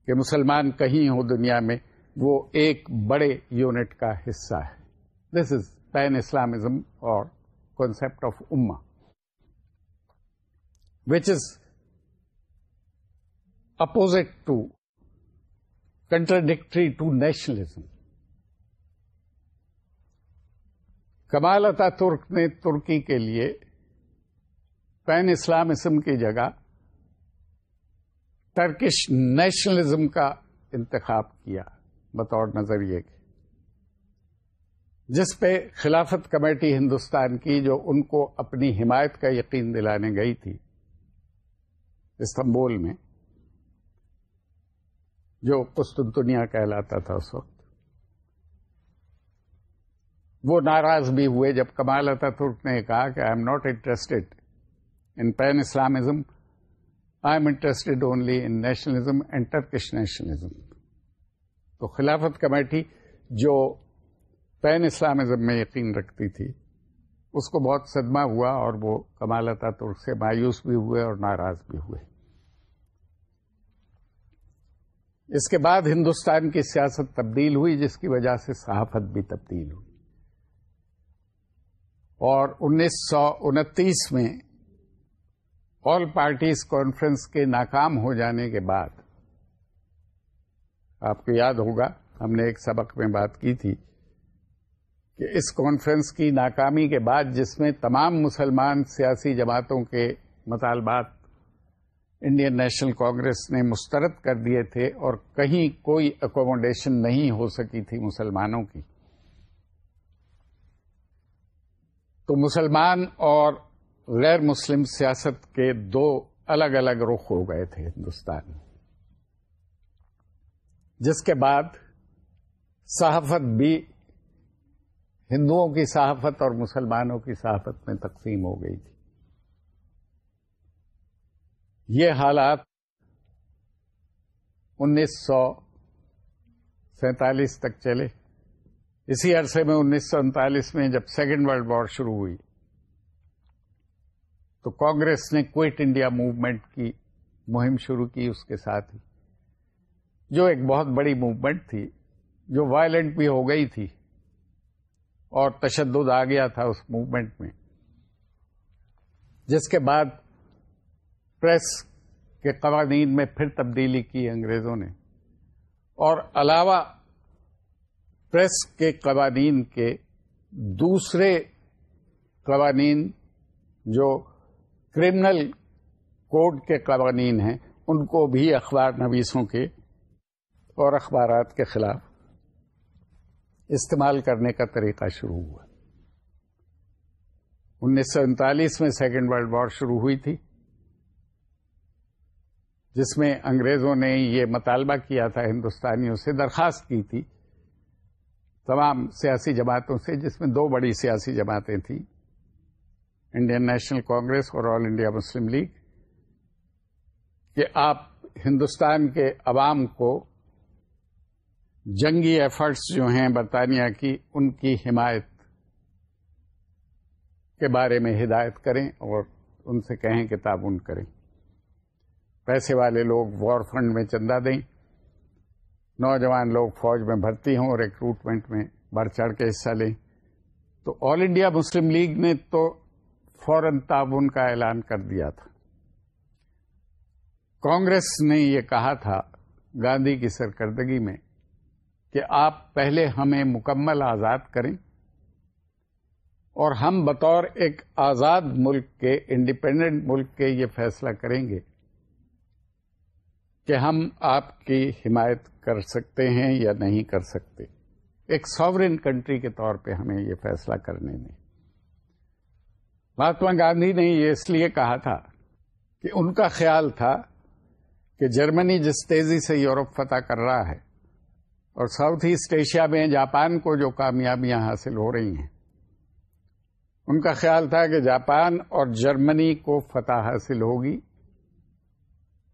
کہ مسلمان کہیں ہو دنیا میں وہ ایک بڑے یونٹ کا حصہ ہے۔ دس از پین اسلامزم اور کانسپٹ آف اما which is opposite to contradictory to nationalism Kemal Ataturk نے ترکی کے لیے پین اسلامزم کی جگہ ٹرکش نیشنلزم کا انتخاب کیا۔ بطور نظریے کے جس پہ خلافت کمیٹی ہندوستان کی جو ان کو اپنی حمایت کا یقین دلانے گئی تھی، استنبول میں، جو قسطنطنیہ کہلاتا تھا اس وقت۔ وہ ناراض بھی ہوئے جب کمال اتا ترک نے کہا کہ I am not interested in pan Islamism I am interested only in nationalism and Turkish nationalism تو خلافت کمیٹی جو پین اسلامزم میں یقین رکھتی تھی، اس کو بہت صدمہ ہوا اور وہ کمالتا ترک سے مایوس بھی ہوئے اور ناراض بھی ہوئے۔ اس کے بعد ہندوستان کی سیاست تبدیل ہوئی، جس کی وجہ سے صحافت بھی تبدیل ہوئی۔ اور انیس سو انتیس میں آل پارٹیز کانفرنس کے ناکام ہو جانے کے بعد آپ کو یاد ہوگا، ہم نے ایک سبق میں بات کی تھی کہ اس کانفرنس کی ناکامی کے بعد جس میں تمام مسلمان سیاسی جماعتوں کے مطالبات انڈین نیشنل کانگریس نے مسترد کر دیے تھے اور کہیں کوئی اکوموڈیشن نہیں ہو سکی تھی مسلمانوں کی۔ تو مسلمان اور غیر مسلم سیاست کے دو الگ الگ رخ ہو گئے تھے ہندوستان۔ میں جس کے بعد صحافت بھی ہندوؤں کی صحافت اور مسلمانوں کی صحافت میں تقسیم ہو گئی تھی۔ یہ حالات انیس سو سینتالیس تک چلے۔ اسی عرصے میں انیس سو انتالیس میں جب سیکنڈ ورلڈ وار شروع ہوئی، تو کانگریس نے کوئٹ انڈیا موومنٹ کی مہم شروع کی، اس کے ساتھ ہی۔ جو ایک بہت بڑی موومنٹ تھی، جو وائلنٹ بھی ہو گئی تھی اور تشدد آ گیا تھا اس موومنٹ میں۔ جس کے بعد پریس کے قوانین میں پھر تبدیلی کی انگریزوں نے۔ اور علاوہ پریس کے قوانین کے دوسرے قوانین جو کرمنل کوڈ کے قوانین ہیں، ان کو بھی اخبار نویسوں کے اور اخبارات کے خلاف استعمال کرنے کا طریقہ شروع ہوا۔ انیس سو انتالیس میں سیکنڈ ورلڈ وار شروع ہوئی تھی، جس میں انگریزوں نے یہ مطالبہ کیا تھا، ہندوستانیوں سے درخواست کی تھی، تمام سیاسی جماعتوں سے، جس میں دو بڑی سیاسی جماعتیں تھیں، انڈین نیشنل کانگریس اور آل انڈیا مسلم لیگ، کہ آپ ہندوستان کے عوام کو جنگی ایفرٹس جو ہیں برطانیہ کی، ان کی حمایت کے بارے میں ہدایت کریں اور ان سے کہیں کہ تعاون کریں۔ پیسے والے لوگ وار فنڈ میں چندہ دیں۔ نوجوان لوگ فوج میں بھرتی ہوں ریکروٹمنٹ میں بڑھ چڑھ کے حصہ لیں۔ تو آل انڈیا مسلم لیگ نے تو فوراً تعاون کا اعلان کر دیا تھا۔ کانگریس نے یہ کہا تھا گاندھی کی سرکردگی میں کہ آپ پہلے ہمیں مکمل آزاد کریں اور ہم بطور ایک آزاد ملک کے انڈیپینڈنٹ ملک کے یہ فیصلہ کریں گے کہ ہم آپ کی حمایت کر سکتے ہیں یا نہیں کر سکتے۔ ایک ساورن کنٹری کے طور پہ ہمیں یہ فیصلہ کرنے میں۔ مہاتما گاندھی نے یہ اس لیے کہا تھا کہ ان کا خیال تھا کہ جرمنی جس تیزی سے یورپ فتح کر رہا ہے اور ساؤتھ ایسٹ ایشیا میں جاپان کو جو کامیابیاں حاصل ہو رہی ہیں، ان کا خیال تھا کہ جاپان اور جرمنی کو فتح حاصل ہوگی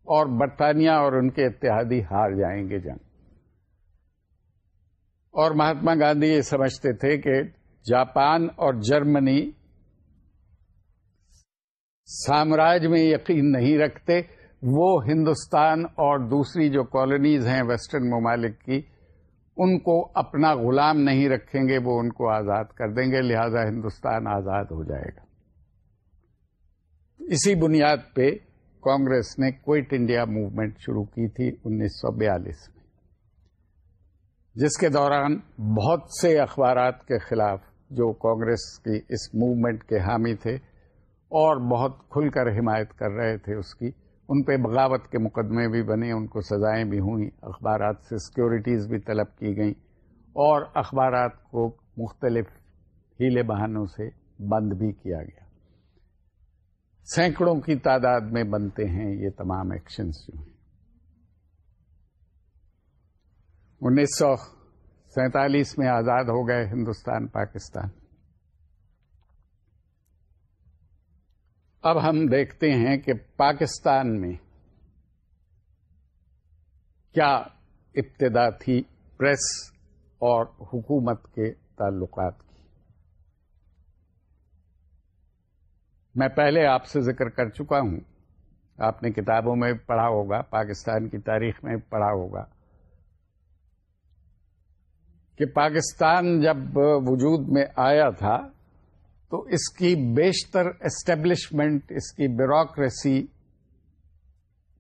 اور برطانیہ اور ان کے اتحادی ہار جائیں گے جنگ۔ اور مہاتما گاندھی یہ سمجھتے تھے کہ جاپان اور جرمنی سامراج میں یقین نہیں رکھتے، وہ ہندوستان اور دوسری جو کالونیز ہیں ویسٹرن ممالک کی ان کو اپنا غلام نہیں رکھیں گے، وہ ان کو آزاد کر دیں گے، لہذا ہندوستان آزاد ہو جائے گا۔ اسی بنیاد پہ کانگریس نے کوئٹ انڈیا موومنٹ شروع کی تھی انیس سو بیالیس میں، جس کے دوران بہت سے اخبارات کے خلاف جو کانگریس کی اس موومنٹ کے حامی تھے اور بہت کھل کر حمایت کر رہے تھے اس کی ان پہ بغاوت کے مقدمے بھی بنے، ان کو سزائیں بھی ہوئیں، اخبارات سے سیکورٹیز بھی طلب کی گئیں، اور اخبارات کو مختلف ہیلے بہانوں سے بند بھی کیا گیا۔ سینکڑوں کی تعداد میں بنتے ہیں یہ تمام ایکشنز جو ہیں۔ انیس سو سینتالیس میں آزاد ہو گئے ہندوستان، پاکستان۔ اب ہم دیکھتے ہیں کہ پاکستان میں کیا ابتدا تھی پریس اور حکومت کے تعلقات کی۔ میں پہلے آپ سے ذکر کر چکا ہوں۔ آپ نے کتابوں میں پڑھا ہوگا، پاکستان کی تاریخ میں پڑھا ہوگا کہ پاکستان جب وجود میں آیا تھا تو اس کی بیشتر اسٹیبلشمنٹ اس کی بیوروکریسی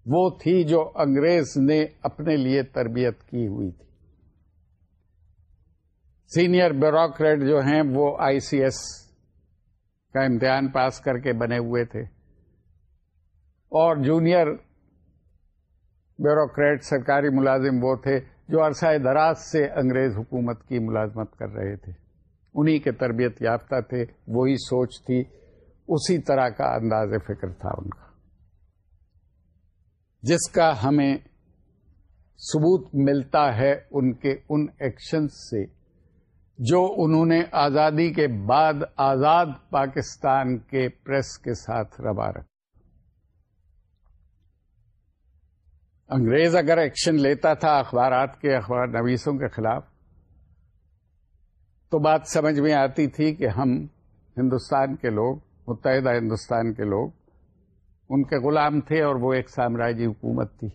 وہ تھی جو انگریز نے اپنے لیے تربیت کی ہوئی تھی۔ سینئر بیوروکریٹ جو ہیں وہ آئی سی ایس کا امتحان پاس کر کے بنے ہوئے تھے۔ اور جونیئر بیوروکریٹ سرکاری ملازم وہ تھے جو عرصہ دراز سے انگریز حکومت کی ملازمت کر رہے تھے۔ انہی کے تربیت یافتہ تھے، وہی سوچ تھی، اسی طرح کا انداز فکر تھا ان کا۔ جس کا ہمیں ثبوت ملتا ہے ان کے ان ایکشن سے، جو انہوں نے آزادی کے بعد آزاد پاکستان کے پریس کے ساتھ روا رکھا۔ انگریز اگر ایکشن لیتا تھا اخبارات کے، اخبار نویسوں کے خلاف تو بات سمجھ میں آتی تھی کہ ہم ہندوستان کے لوگ، متحدہ ہندوستان کے لوگ، ان کے غلام تھے اور وہ ایک سامراجی حکومت تھی۔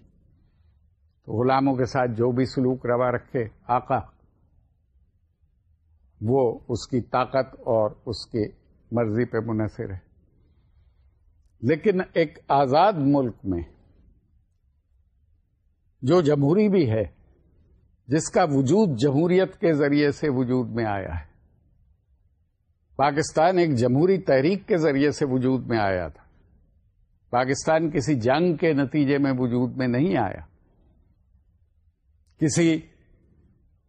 تو غلاموں کے ساتھ جو بھی سلوک روا رکھے آقا، وہ اس کی طاقت اور اس کی مرضی پہ منحصر ہے۔ لیکن ایک آزاد ملک میں جو جمہوری بھی ہے جس کا وجود جمہوریت کے ذریعے سے وجود میں آیا ہے۔ پاکستان ایک جمہوری تحریک کے ذریعے سے وجود میں آیا تھا۔ پاکستان کسی جنگ کے نتیجے میں وجود میں نہیں آیا۔ کسی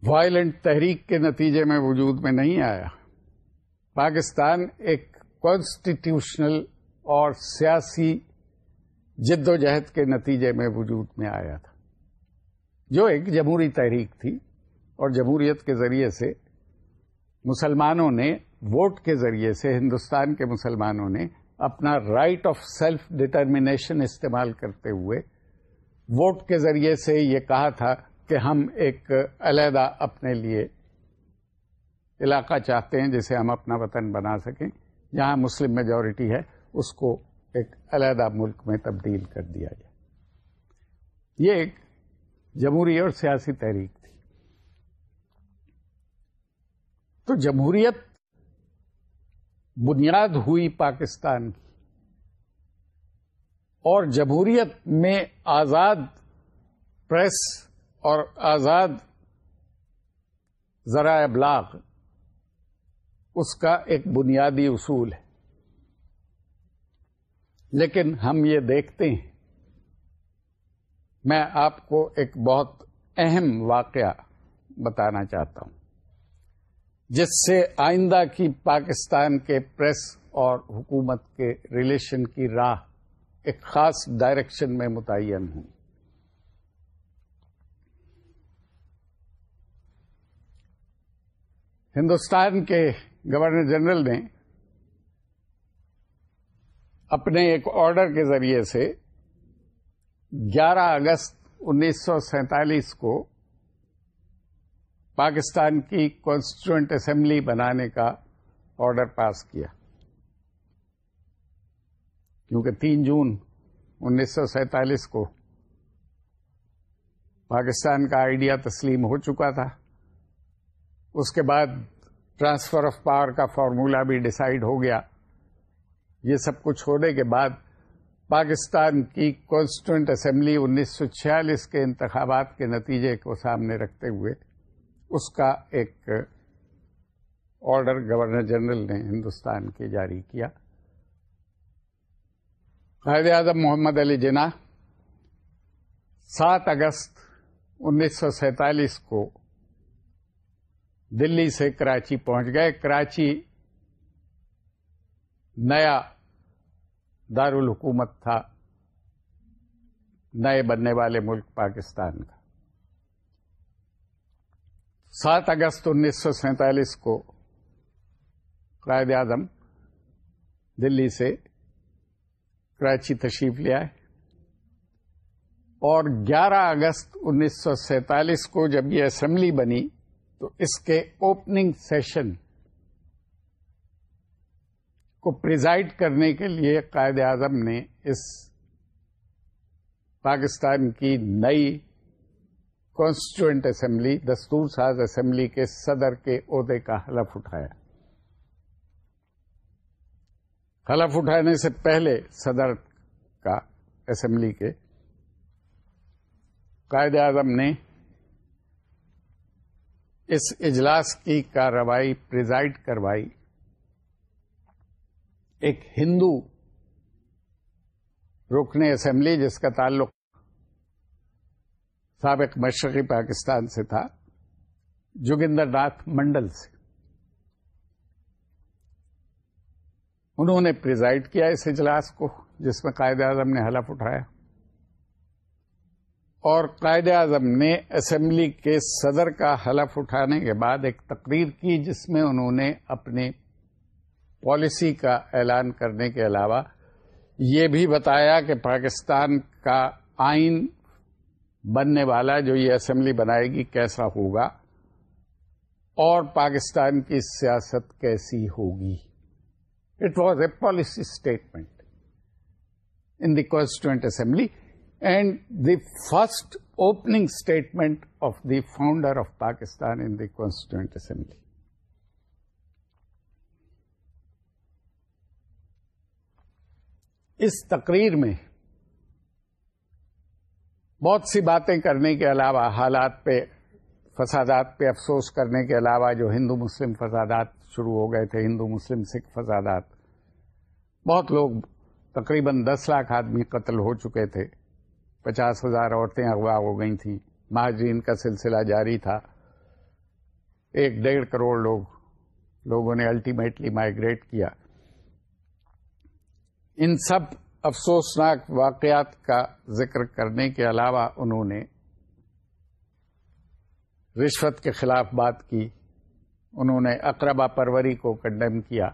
وائلنٹ تحریک کے نتیجے میں وجود میں نہیں آیا۔ پاکستان ایک کانسٹیٹیوشنل اور سیاسی جد و جہد کے نتیجے میں وجود میں آیا تھا۔ جو ایک جمہوری تحریک تھی اور جمہوریت کے ذریعے سے مسلمانوں نے ووٹ کے ذریعے سے، ہندوستان کے مسلمانوں نے اپنا رائٹ آف سیلف ڈٹرمنیشن استعمال کرتے ہوئے ووٹ کے ذریعے سے یہ کہا تھا کہ ہم ایک علیحدہ اپنے لیے علاقہ چاہتے ہیں جسے ہم اپنا وطن بنا سکیں۔ جہاں مسلم میجورٹی ہے، اس کو ایک علیحدہ ملک میں تبدیل کر دیا جائے یہ ایک جمہوری اور سیاسی تحریک تھی۔ تو جمہوریت بنیاد ہوئی پاکستان کی۔ اور جمہوریت میں آزاد پریس اور آزاد ذرائع ابلاغ، اس کا ایک بنیادی اصول ہے۔ لیکن ہم یہ دیکھتے ہیں میں آپ کو ایک بہت اہم واقعہ بتانا چاہتا ہوں، جس سے آئندہ کی پاکستان کے پریس اور حکومت کے ریلیشن کی راہ ایک خاص ڈائریکشن میں متعین ہوں۔ ہندوستان کے گورنر جنرل نے اپنے ایک آرڈر کے ذریعے سے گیارہ اگست انیس سو سینتالیس کو پاکستان کی کانسٹیٹوئنٹ اسمبلی بنانے کا آرڈر پاس کیا۔ کیونکہ تین جون انیس سو سینتالیس کو پاکستان کا آئیڈیا تسلیم ہو چکا تھا۔ اس کے بعد ٹرانسفر آف پاور کا فارمولا بھی ڈسائڈ ہو گیا۔ یہ سب کچھ ہونے کے بعد پاکستان کی کانسٹیٹوئنٹ اسمبلی انیس سو چھیالیس کے انتخابات کے نتیجے کو سامنے رکھتے ہوئے اس کا ایک آرڈر گورنر جنرل نے ہندوستان کے جاری کیا۔ قائد اعظم محمد علی جناح سات اگست انیس سو سینتالیس کو دلی سے کراچی پہنچ گئے۔ کراچی نیا دارالحکومت تھا، نئے بننے والے ملک پاکستان کا۔ سات اگست انیس سو سینتالیس کو قائد اعظم دلی سے کراچی تشریف لے آئے۔ اور گیارہ اگست انیس سو سینتالیس کو جب یہ اسمبلی بنی تو اس کے اوپننگ سیشن کو پرزائڈ کرنے کے لیے قائد اعظم نے اس پاکستان کی نئی کانسٹیٹوئنٹ اسمبلی دستور ساز اسمبلی کے صدر کے عہدے کا حلف اٹھایا۔ حلف اٹھانے سے پہلے صدر کا اسمبلی کے قائد اعظم نے اس اجلاس کی کارروائی پرزائڈ کروائی۔ ایک ہندو رکن اسمبلی جس کا تعلق سابق مشرقی پاکستان سے تھا جوگندر ناتھ منڈل سے۔ انہوں نے پرزائڈ کیا اس اجلاس کو، جس میں قائد اعظم نے حلف اٹھایا۔ اور قائد اعظم نے اسمبلی کے صدر کا حلف اٹھانے کے بعد ایک تقریر کی، جس میں انہوں نے اپنے پالیسی کا اعلان کرنے کے علاوہ یہ بھی بتایا کہ پاکستان کا آئین بننے والا جو یہ اسمبلی بنائے گی کیسا ہوگا اور پاکستان کی سیاست کیسی ہوگی؟ It was a policy statement in the Constituent Assembly and the first opening statement of the founder of Pakistan in the Constituent Assembly اس تقریر میں بہت سی باتیں کرنے کے علاوہ، حالات پہ، فسادات پہ افسوس کرنے کے علاوہ جو ہندو مسلم فسادات شروع ہو گئے تھے، ہندو مسلم سکھ فسادات، بہت لوگ تقریباً دس لاکھ آدمی قتل ہو چکے تھے۔ پچاس ہزار عورتیں اغوا ہو گئی تھیں۔ مہاجرین کا سلسلہ جاری تھا۔ ایک ڈیڑھ کروڑ لوگ، لوگوں نے الٹیمیٹلی مائگریٹ کیا۔ ان سب افسوسناک واقعات کا ذکر کرنے کے علاوہ انہوں نے رشوت کے خلاف بات کی، انہوں نے اقربا پروری کو کنڈیم کیا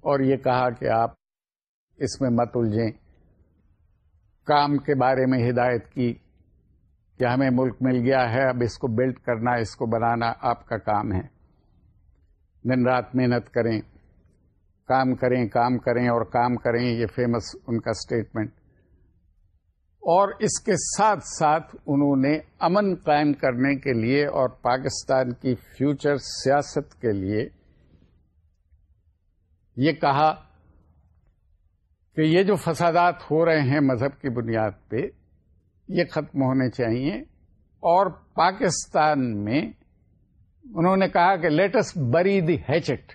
اور یہ کہا کہ آپ اس میں مت الجھیں۔ کام کے بارے میں ہدایت کی کہ ہمیں ملک مل گیا ہے، اب اس کو بلڈ کرنا، اس کو بنانا آپ کا کام ہے۔ دن رات محنت کریں۔ کام کریں کام کریں اور کام کریں، یہ فیمس ان کا اسٹیٹمنٹ اور اس کے ساتھ ساتھ انہوں نے امن قائم کرنے کے لیے اور پاکستان کی فیوچر سیاست کے لیے یہ کہا کہ یہ جو فسادات ہو رہے ہیں مذہب کی بنیاد پہ، یہ ختم ہونے چاہیے۔ اور پاکستان میں انہوں نے کہا کہ لیٹسٹ بری دی ہیچٹ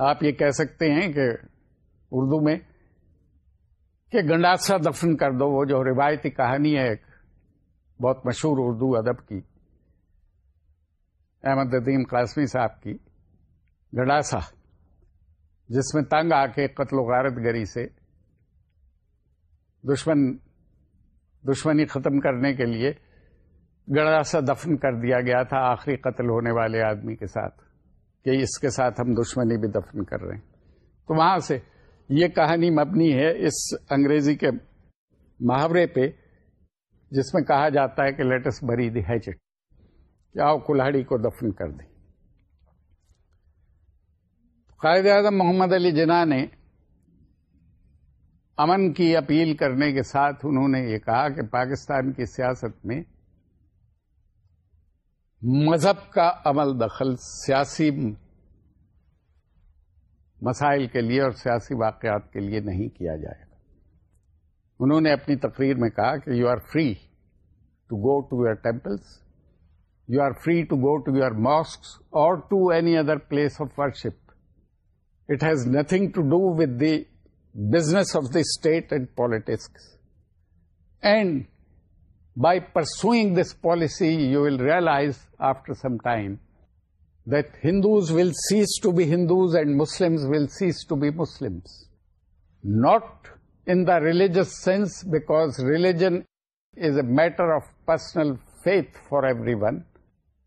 آپ یہ کہہ سکتے ہیں کہ اردو میں کہ گنڈاسا دفن کر دو، وہ جو روایتی کہانی ہے ایک بہت مشہور اردو ادب کی، احمد ندیم قاسمی صاحب کی گنڈاسا، جس میں تنگ آ کے قتل و غارت گری سے دشمن، دشمنی ختم کرنے کے لیے گڑا سا دفن کر دیا گیا تھا آخری قتل ہونے والے آدمی کے ساتھ۔ کہ اس کے ساتھ ہم دشمنی بھی دفن کر رہے ہیں۔ تو وہاں سے یہ کہانی مبنی ہے اس انگریزی کے محاورے پہ، جس میں کہا جاتا ہے کہ لیٹس بری دی ہیچٹ کہ آؤ کلاڑی کو دفن کر دیں۔ قائد اعظم محمد علی جناح نے امن کی اپیل کرنے کے ساتھ انہوں نے یہ کہا کہ پاکستان کی سیاست میں مذہب کا عمل دخل سیاسی مسائل کے لیے اور سیاسی واقعات کے لیے نہیں کیا جائے گا۔ انہوں نے اپنی تقریر میں کہا کہ you are free to go to your temples you are free to go to your mosques اور to any other place of worship it has nothing to do with the business of the state and politics and by pursuing this policy you will realise after some time that Hindus will cease to be Hindus and Muslims will cease to be Muslims. Not in the religious sense, because religion is a matter of personal faith for everyone,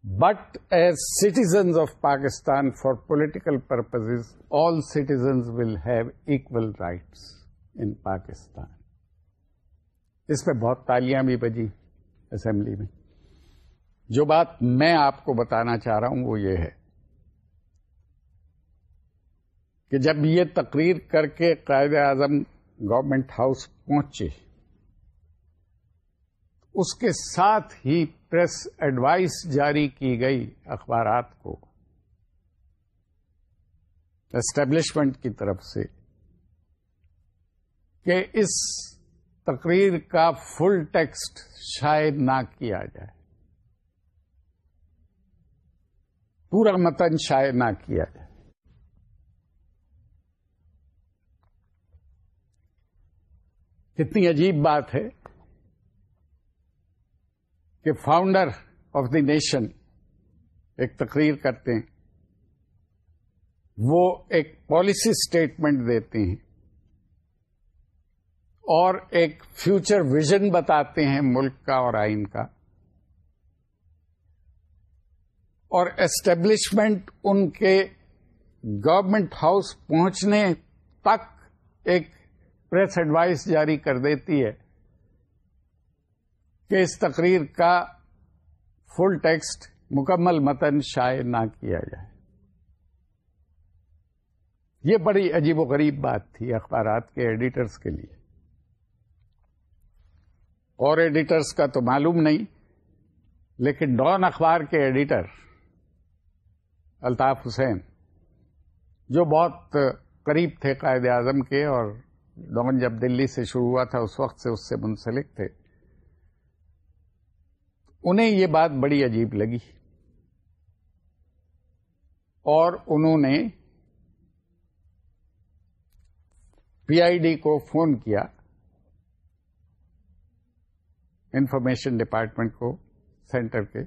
but as citizens of Pakistan, for political purposes, all citizens will have equal rights in Pakistan. اس پہ بہت تالیاں بھی بجی assembly میں۔ جو بات میں آپ کو بتانا چاہ رہا ہوں وہ یہ ہے کہ جب یہ تقریر کر کے قائد اعظم گورنمنٹ ہاؤس پہنچے، اس کے ساتھ ہی پریس ایڈوائس جاری کی گئی اخبارات کو اسٹیبلشمنٹ کی طرف سے کہ اس تقریر کا فل ٹیکسٹ شاید نہ کیا جائے۔ پورا متن شائع نہ کیا جائے۔ کتنی عجیب بات ہے کہ فاؤنڈر آف دی نیشن ایک تقریر کرتے ہیں، وہ ایک پالیسی اسٹیٹمنٹ دیتے ہیں۔ اور ایک فیوچر ویژن بتاتے ہیں ملک کا اور آئین کا۔ اور اسٹیبلشمنٹ ان کے گورمنٹ ہاؤس پہنچنے تک ایک پریس ایڈوائس جاری کر دیتی ہے کہ اس تقریر کا فل ٹیکسٹ مکمل متن شائع نہ کیا جائے۔ یہ بڑی عجیب و غریب بات تھی اخبارات کے ایڈیٹرز کے لیے۔ اور ایڈیٹرز کا تو معلوم نہیں، لیکن ڈان اخبار کے ایڈیٹر الطاف حسین، جو بہت قریب تھے قائد اعظم کے، اور ڈون جب دلی سے شروع ہوا تھا، اس وقت سے اس سے منسلک تھے۔ انہیں یہ بات بڑی عجیب لگی۔ اور انہوں نے پی آئی ڈی کو فون کیا۔ انفارمیشن ڈپارٹمنٹ کو سینٹر کے۔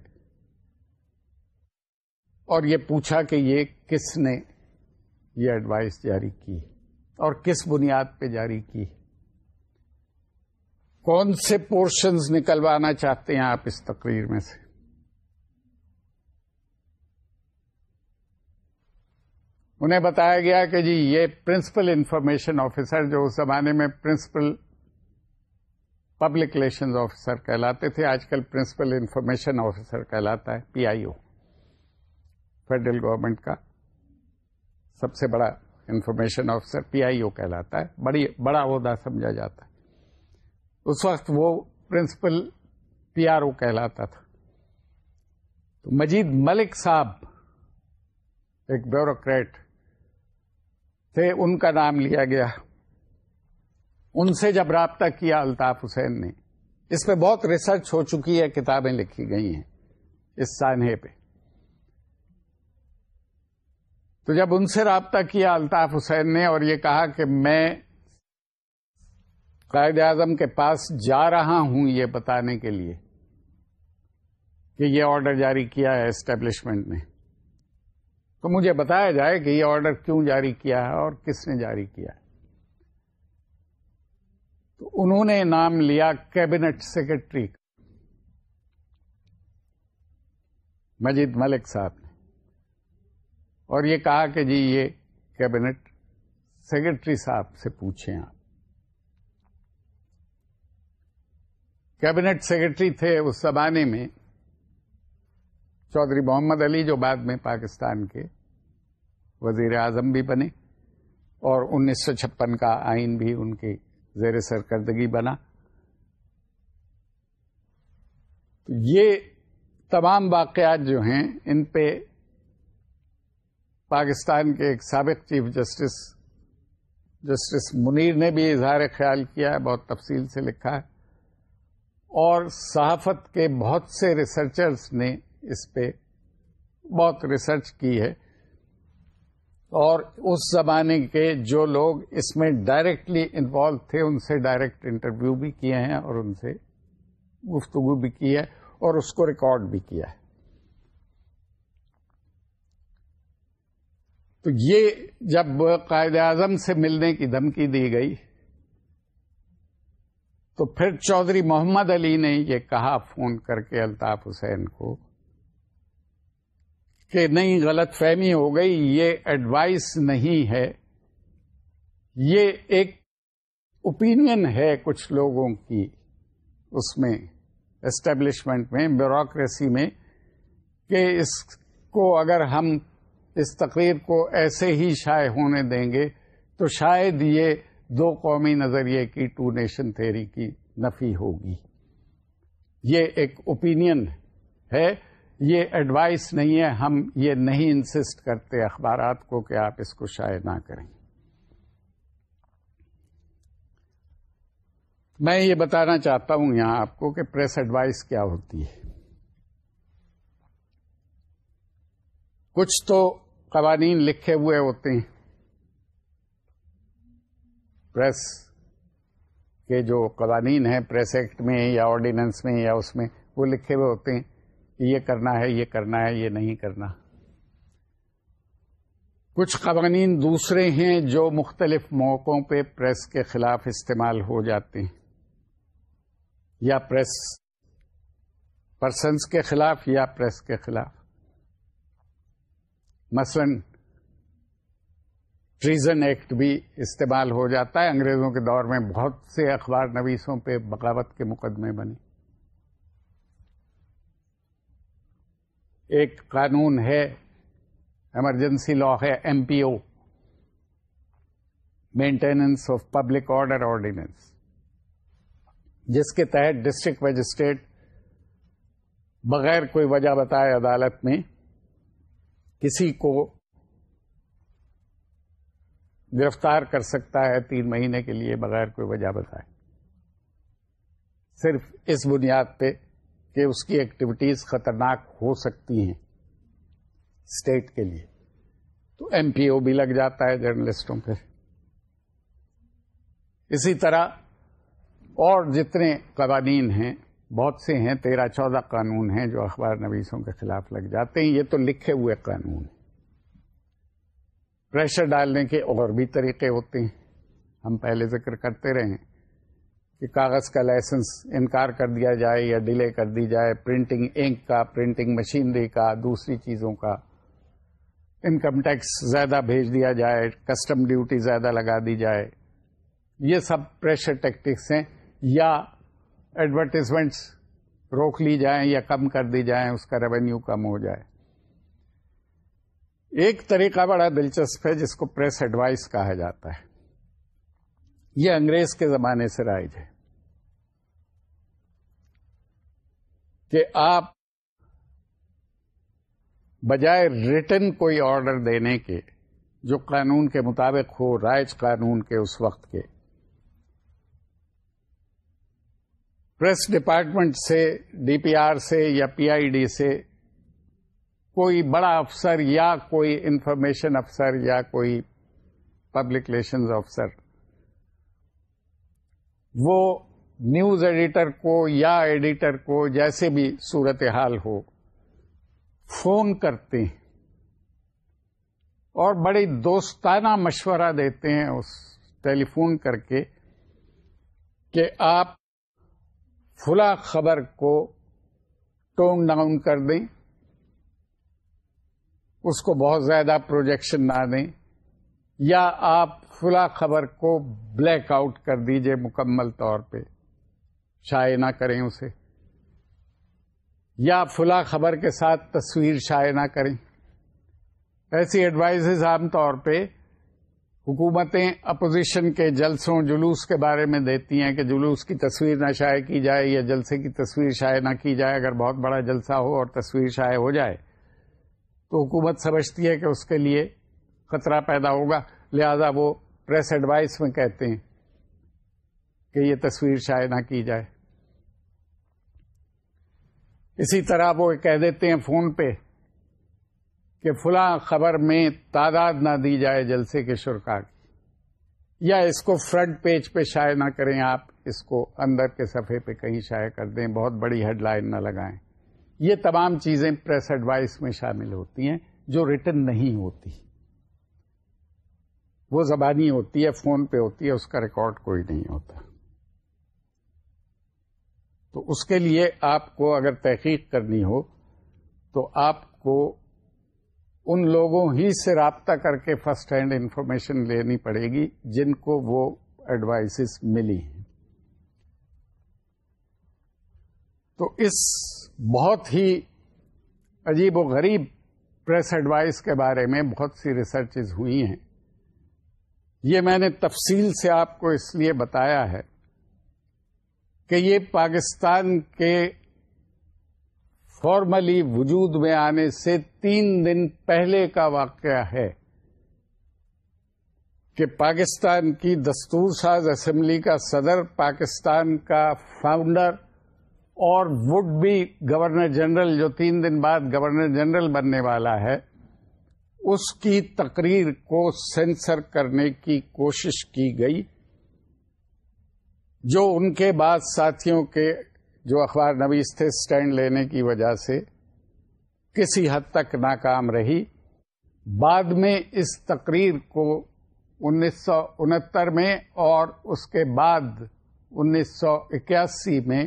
اور یہ پوچھا کہ یہ کس نے یہ ایڈوائس جاری کی اور کس بنیاد پہ جاری کی؟ کون سے پورشنز نکلوانا چاہتے ہیں آپ اس تقریر میں سے؟ انہیں بتایا گیا کہ جی یہ پرنسپل انفارمیشن آفیسر جو اس زمانے میں پرنسپل پبلک ریلیشن آفیسر کہلاتے تھے۔ آج کل پرنسپل انفارمیشن آفیسر کہلاتا ہے، P I O, federal government کا سب سے بڑا information officer P I O کہلاتا ہے۔ بڑی، بڑا عہدہ سمجھا جاتا ہے۔ اس وقت وہ پرنسپل پی آر او کہلاتا تھا۔ تو مجید ملک صاحب ایک بیوروکریٹ تھے، ان کا نام لیا گیا۔ ان سے جب رابطہ کیا الطاف حسین نے، اس پہ بہت ریسرچ ہو چکی ہے، کتابیں لکھی گئی ہیں، اس سانحے پہ۔ تو جب ان سے رابطہ کیا الطاف حسین نے اور یہ کہا کہ میں قائد اعظم کے پاس جا رہا ہوں یہ بتانے کے لیے کہ یہ آرڈر جاری کیا ہے اسٹیبلشمنٹ نے۔ تو مجھے بتایا جائے کہ یہ آرڈر کیوں جاری کیا ہے اور کس نے جاری کیا ہے۔ تو انہوں نے نام لیا کیبنٹ سیکرٹری مجید ملک صاحب نے۔ اور یہ کہا کہ جی یہ کیبنٹ سیکرٹری صاحب سے پوچھیں آپ۔ کیبنٹ سیکرٹری تھے اس زمانے میں چودھری محمد علی، جو بعد میں پاکستان کے وزیر اعظم بھی بنے اور انیس سو چھپن کا آئین بھی ان کی زیر سرکردگی بنا۔ تو یہ تمام واقعات جو ہیں، ان پہ پاکستان کے ایک سابق چیف جسٹس جسٹس منیر نے بھی اظہار خیال کیا ہے بہت تفصیل سے لکھا ہے۔ اور صحافت کے بہت سے ریسرچرز نے اس پہ بہت ریسرچ کی ہے۔ اور اس زمانے کے جو لوگ اس میں ڈائریکٹلی انوالو تھے، ان سے ڈائریکٹ انٹرویو بھی کیے ہیں اور ان سے گفتگو بھی کی ہے اور اس کو ریکارڈ بھی کیا ہے۔ تو یہ جب قائد اعظم سے ملنے کی دھمکی دی گئی، تو پھر چودھری محمد علی نے یہ کہا، فون کر کے الطاف حسین کو کہ نہیں، غلط فہمی ہو گئی، یہ ایڈوائس نہیں ہے۔ یہ ایک اوپینین ہے کچھ لوگوں کی۔ اس میں اسٹیبلشمنٹ میں بیوروکریسی میں، کہ اس کو اگر ہم اس تقریر کو ایسے ہی شائع ہونے دیں گے، تو شاید یہ دو قومی نظریے کی ٹو نیشن تھیری کی نفی ہوگی۔ یہ ایک اوپینین ہے۔ یہ ایڈوائس نہیں ہے، ہم یہ نہیں انسسٹ کرتے اخبارات کو کہ آپ اس کو شائع نہ کریں۔ میں یہ بتانا چاہتا ہوں یہاں آپ کو کہ پریس ایڈوائس کیا ہوتی ہے۔ کچھ تو قوانین لکھے ہوئے ہوتے ہیں۔ پریس کے جو قوانین ہیں پریس ایکٹ میں یا آرڈیننس میں یا اس میں وہ لکھے ہوئے ہوتے ہیں۔ یہ کرنا ہے، یہ کرنا ہے، یہ نہیں کرنا۔ کچھ قوانین دوسرے ہیں جو مختلف موقعوں پہ پریس کے خلاف استعمال ہو جاتے ہیں۔ یا پریس پرسنس کے خلاف یا پریس کے خلاف۔ مثلا ٹریزن ایکٹ بھی استعمال ہو جاتا ہے۔ انگریزوں کے دور میں بہت سے اخبار نویسوں پہ بغاوت کے مقدمے بنے۔ ایک قانون ہے ایمرجنسی لا ہے M P O maintenance of public order ordinance جس کے تحت ڈسٹرکٹ مجسٹریٹ بغیر کوئی وجہ بتائے عدالت میں کسی کو گرفتار کر سکتا ہے تین مہینے کے لیے بغیر کوئی وجہ بتائے۔ صرف اس بنیاد پہ کہ اس کی ایکٹیویٹیز خطرناک ہو سکتی ہیں اسٹیٹ کے لیے۔ تو ایم پی او بھی لگ جاتا ہے جرنلسٹوں پہ۔ اسی طرح اور جتنے قوانین ہیں، بہت سے ہیں، تیرہ چودہ قانون ہیں جو اخبار نویسوں کے خلاف لگ جاتے ہیں۔ یہ تو لکھے ہوئے قانون ہیں۔ پریشر ڈالنے کے اور بھی طریقے ہوتے ہیں۔ ہم پہلے ذکر کرتے رہے کہ کاغذ کا لائسنس انکار کر دیا جائے یا ڈیلے کر دی جائے، پرنٹنگ انک کا، پرنٹنگ مشینری کا، دوسری چیزوں کا۔ انکم ٹیکس زیادہ بھیج دیا جائے، کسٹم ڈیوٹی زیادہ لگا دی جائے۔ یہ سب پریشر ٹیکٹکس ہیں۔ یا ایڈورٹیزمنٹس روک لی جائیں یا کم کر دی جائیں، اس کا ریونیو کم ہو جائے۔ ایک طریقہ بڑا دلچسپ ہے جس کو پریس ایڈوائس کہا جاتا ہے۔ یہ انگریز کے زمانے سے رائج ہے کہ آپ بجائے ریٹن کوئی آرڈر دینے کے جو قانون کے مطابق ہو، رائج قانون کے اس وقت کے، پریس ڈپارٹمنٹ سے، ڈی پی آر سے یا پی آئی ڈی سے کوئی بڑا افسر یا کوئی انفارمیشن افسر یا کوئی پبلک ریلیشنز افسر وہ نیوز ایڈیٹر کو یا ایڈیٹر کو جیسے بھی صورت حال ہو، فون کرتے ہیں اور بڑی دوستانہ مشورہ دیتے ہیں اس ٹیلی فون کر کے کہ آپ فلا خبر کو ٹون ڈاؤن کر دیں، اس کو بہت زیادہ پروجیکشن نہ دیں۔ یا آپ فلا خبر کو بلیک آؤٹ کر دیجیے مکمل طور پہ۔ شائع نہ کریں اسے۔ یا فلا خبر کے ساتھ تصویر شائع نہ کریں۔ ایسی ایڈوائزز عام طور پہ حکومتیں اپوزیشن کے جلسوں، جلوس کے بارے میں دیتی ہیں کہ جلوس کی تصویر نہ شائع کی جائے یا جلسے کی تصویر شائع نہ کی جائے۔ اگر بہت بڑا جلسہ ہو اور تصویر شائع ہو جائے تو حکومت سمجھتی ہے کہ اس کے لیے خطرہ پیدا ہوگا۔ لہذا وہ پریس ایڈوائس میں کہتے ہیں کہ یہ تصویر شائع نہ کی جائے۔ اسی طرح وہ کہہ دیتے ہیں فون پہ کہ فلاں خبر میں تعداد نہ دی جائے جلسے کے شرکا کی۔ یا اس کو فرنٹ پیج پہ شائع نہ کریں آپ، اس کو اندر کے صفحے پہ کہیں شائع کر دیں، بہت بڑی ہیڈ لائن نہ لگائیں۔ یہ تمام چیزیں پریس ایڈوائس میں شامل ہوتی ہیں جو ریٹن نہیں ہوتی۔ وہ زبانی ہوتی ہے، فون پہ ہوتی ہے، اس کا ریکارڈ کوئی نہیں ہوتا۔ تو اس کے لیے آپ کو اگر تحقیق کرنی ہو، تو آپ کو ان لوگوں ہی سے رابطہ کر کے فرسٹ ہینڈ انفارمیشن لینی پڑے گی، جن کو وہ ایڈوائسز ملی ہیں۔ تو اس بہت ہی عجیب و غریب پریس ایڈوائس کے بارے میں بہت سی ریسرچز ہوئی ہیں۔ یہ میں نے تفصیل سے آپ کو اس لیے بتایا ہے کہ یہ پاکستان کے فارملی وجود میں آنے سے تین دن پہلے کا واقعہ ہے کہ پاکستان کی دستور ساز اسمبلی کا صدر، پاکستان کا فاؤنڈر اور وڈ بھی گورنر جنرل جو تین دن بعد گورنر جنرل بننے والا ہے اس کی تقریر کو سینسر کرنے کی کوشش کی گئی، جو ان کے بعد ساتھیوں کے جو اخبار نویس تھے اسٹینڈ لینے کی وجہ سے کسی حد تک ناکام رہی۔ بعد میں اس تقریر کو انیس سو انہتر میں اور اس کے بعد انیس سو اکیاسی میں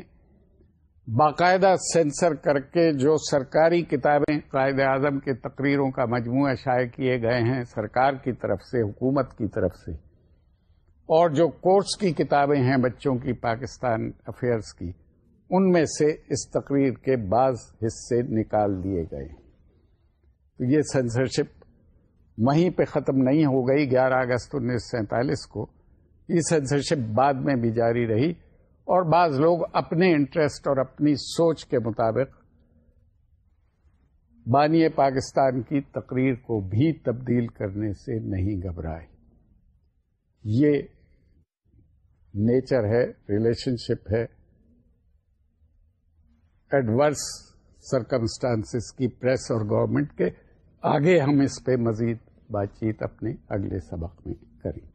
باقاعدہ سینسر کر کے جو سرکاری کتابیں قائد اعظم کے تقریروں کا مجموعہ شائع کیے گئے ہیں سرکار کی طرف سے، حکومت کی طرف سے۔ اور جو کورس کی کتابیں ہیں بچوں کی پاکستان افیئرس کی، ان میں سے اس تقریر کے بعض حصے نکال دیے گئے تو یہ سینسرشپ وہیں پہ ختم نہیں ہو گئی۔ گیارہ اگست انیس سینتالیس کو یہ سینسرشپ بعد میں بھی جاری رہی۔ اور بعض لوگ اپنے انٹرسٹ اور اپنی سوچ کے مطابق بانی پاکستان کی تقریر کو بھی تبدیل کرنے سے نہیں گھبرائے۔ یہ نیچر ہے، ریلیشن شپ ہے۔ ایڈورس سرکمسٹانس کی پریس اور گورنمنٹ کے آگے ہم اس پہ مزید بات چیت اپنے اگلے سبق میں کریں۔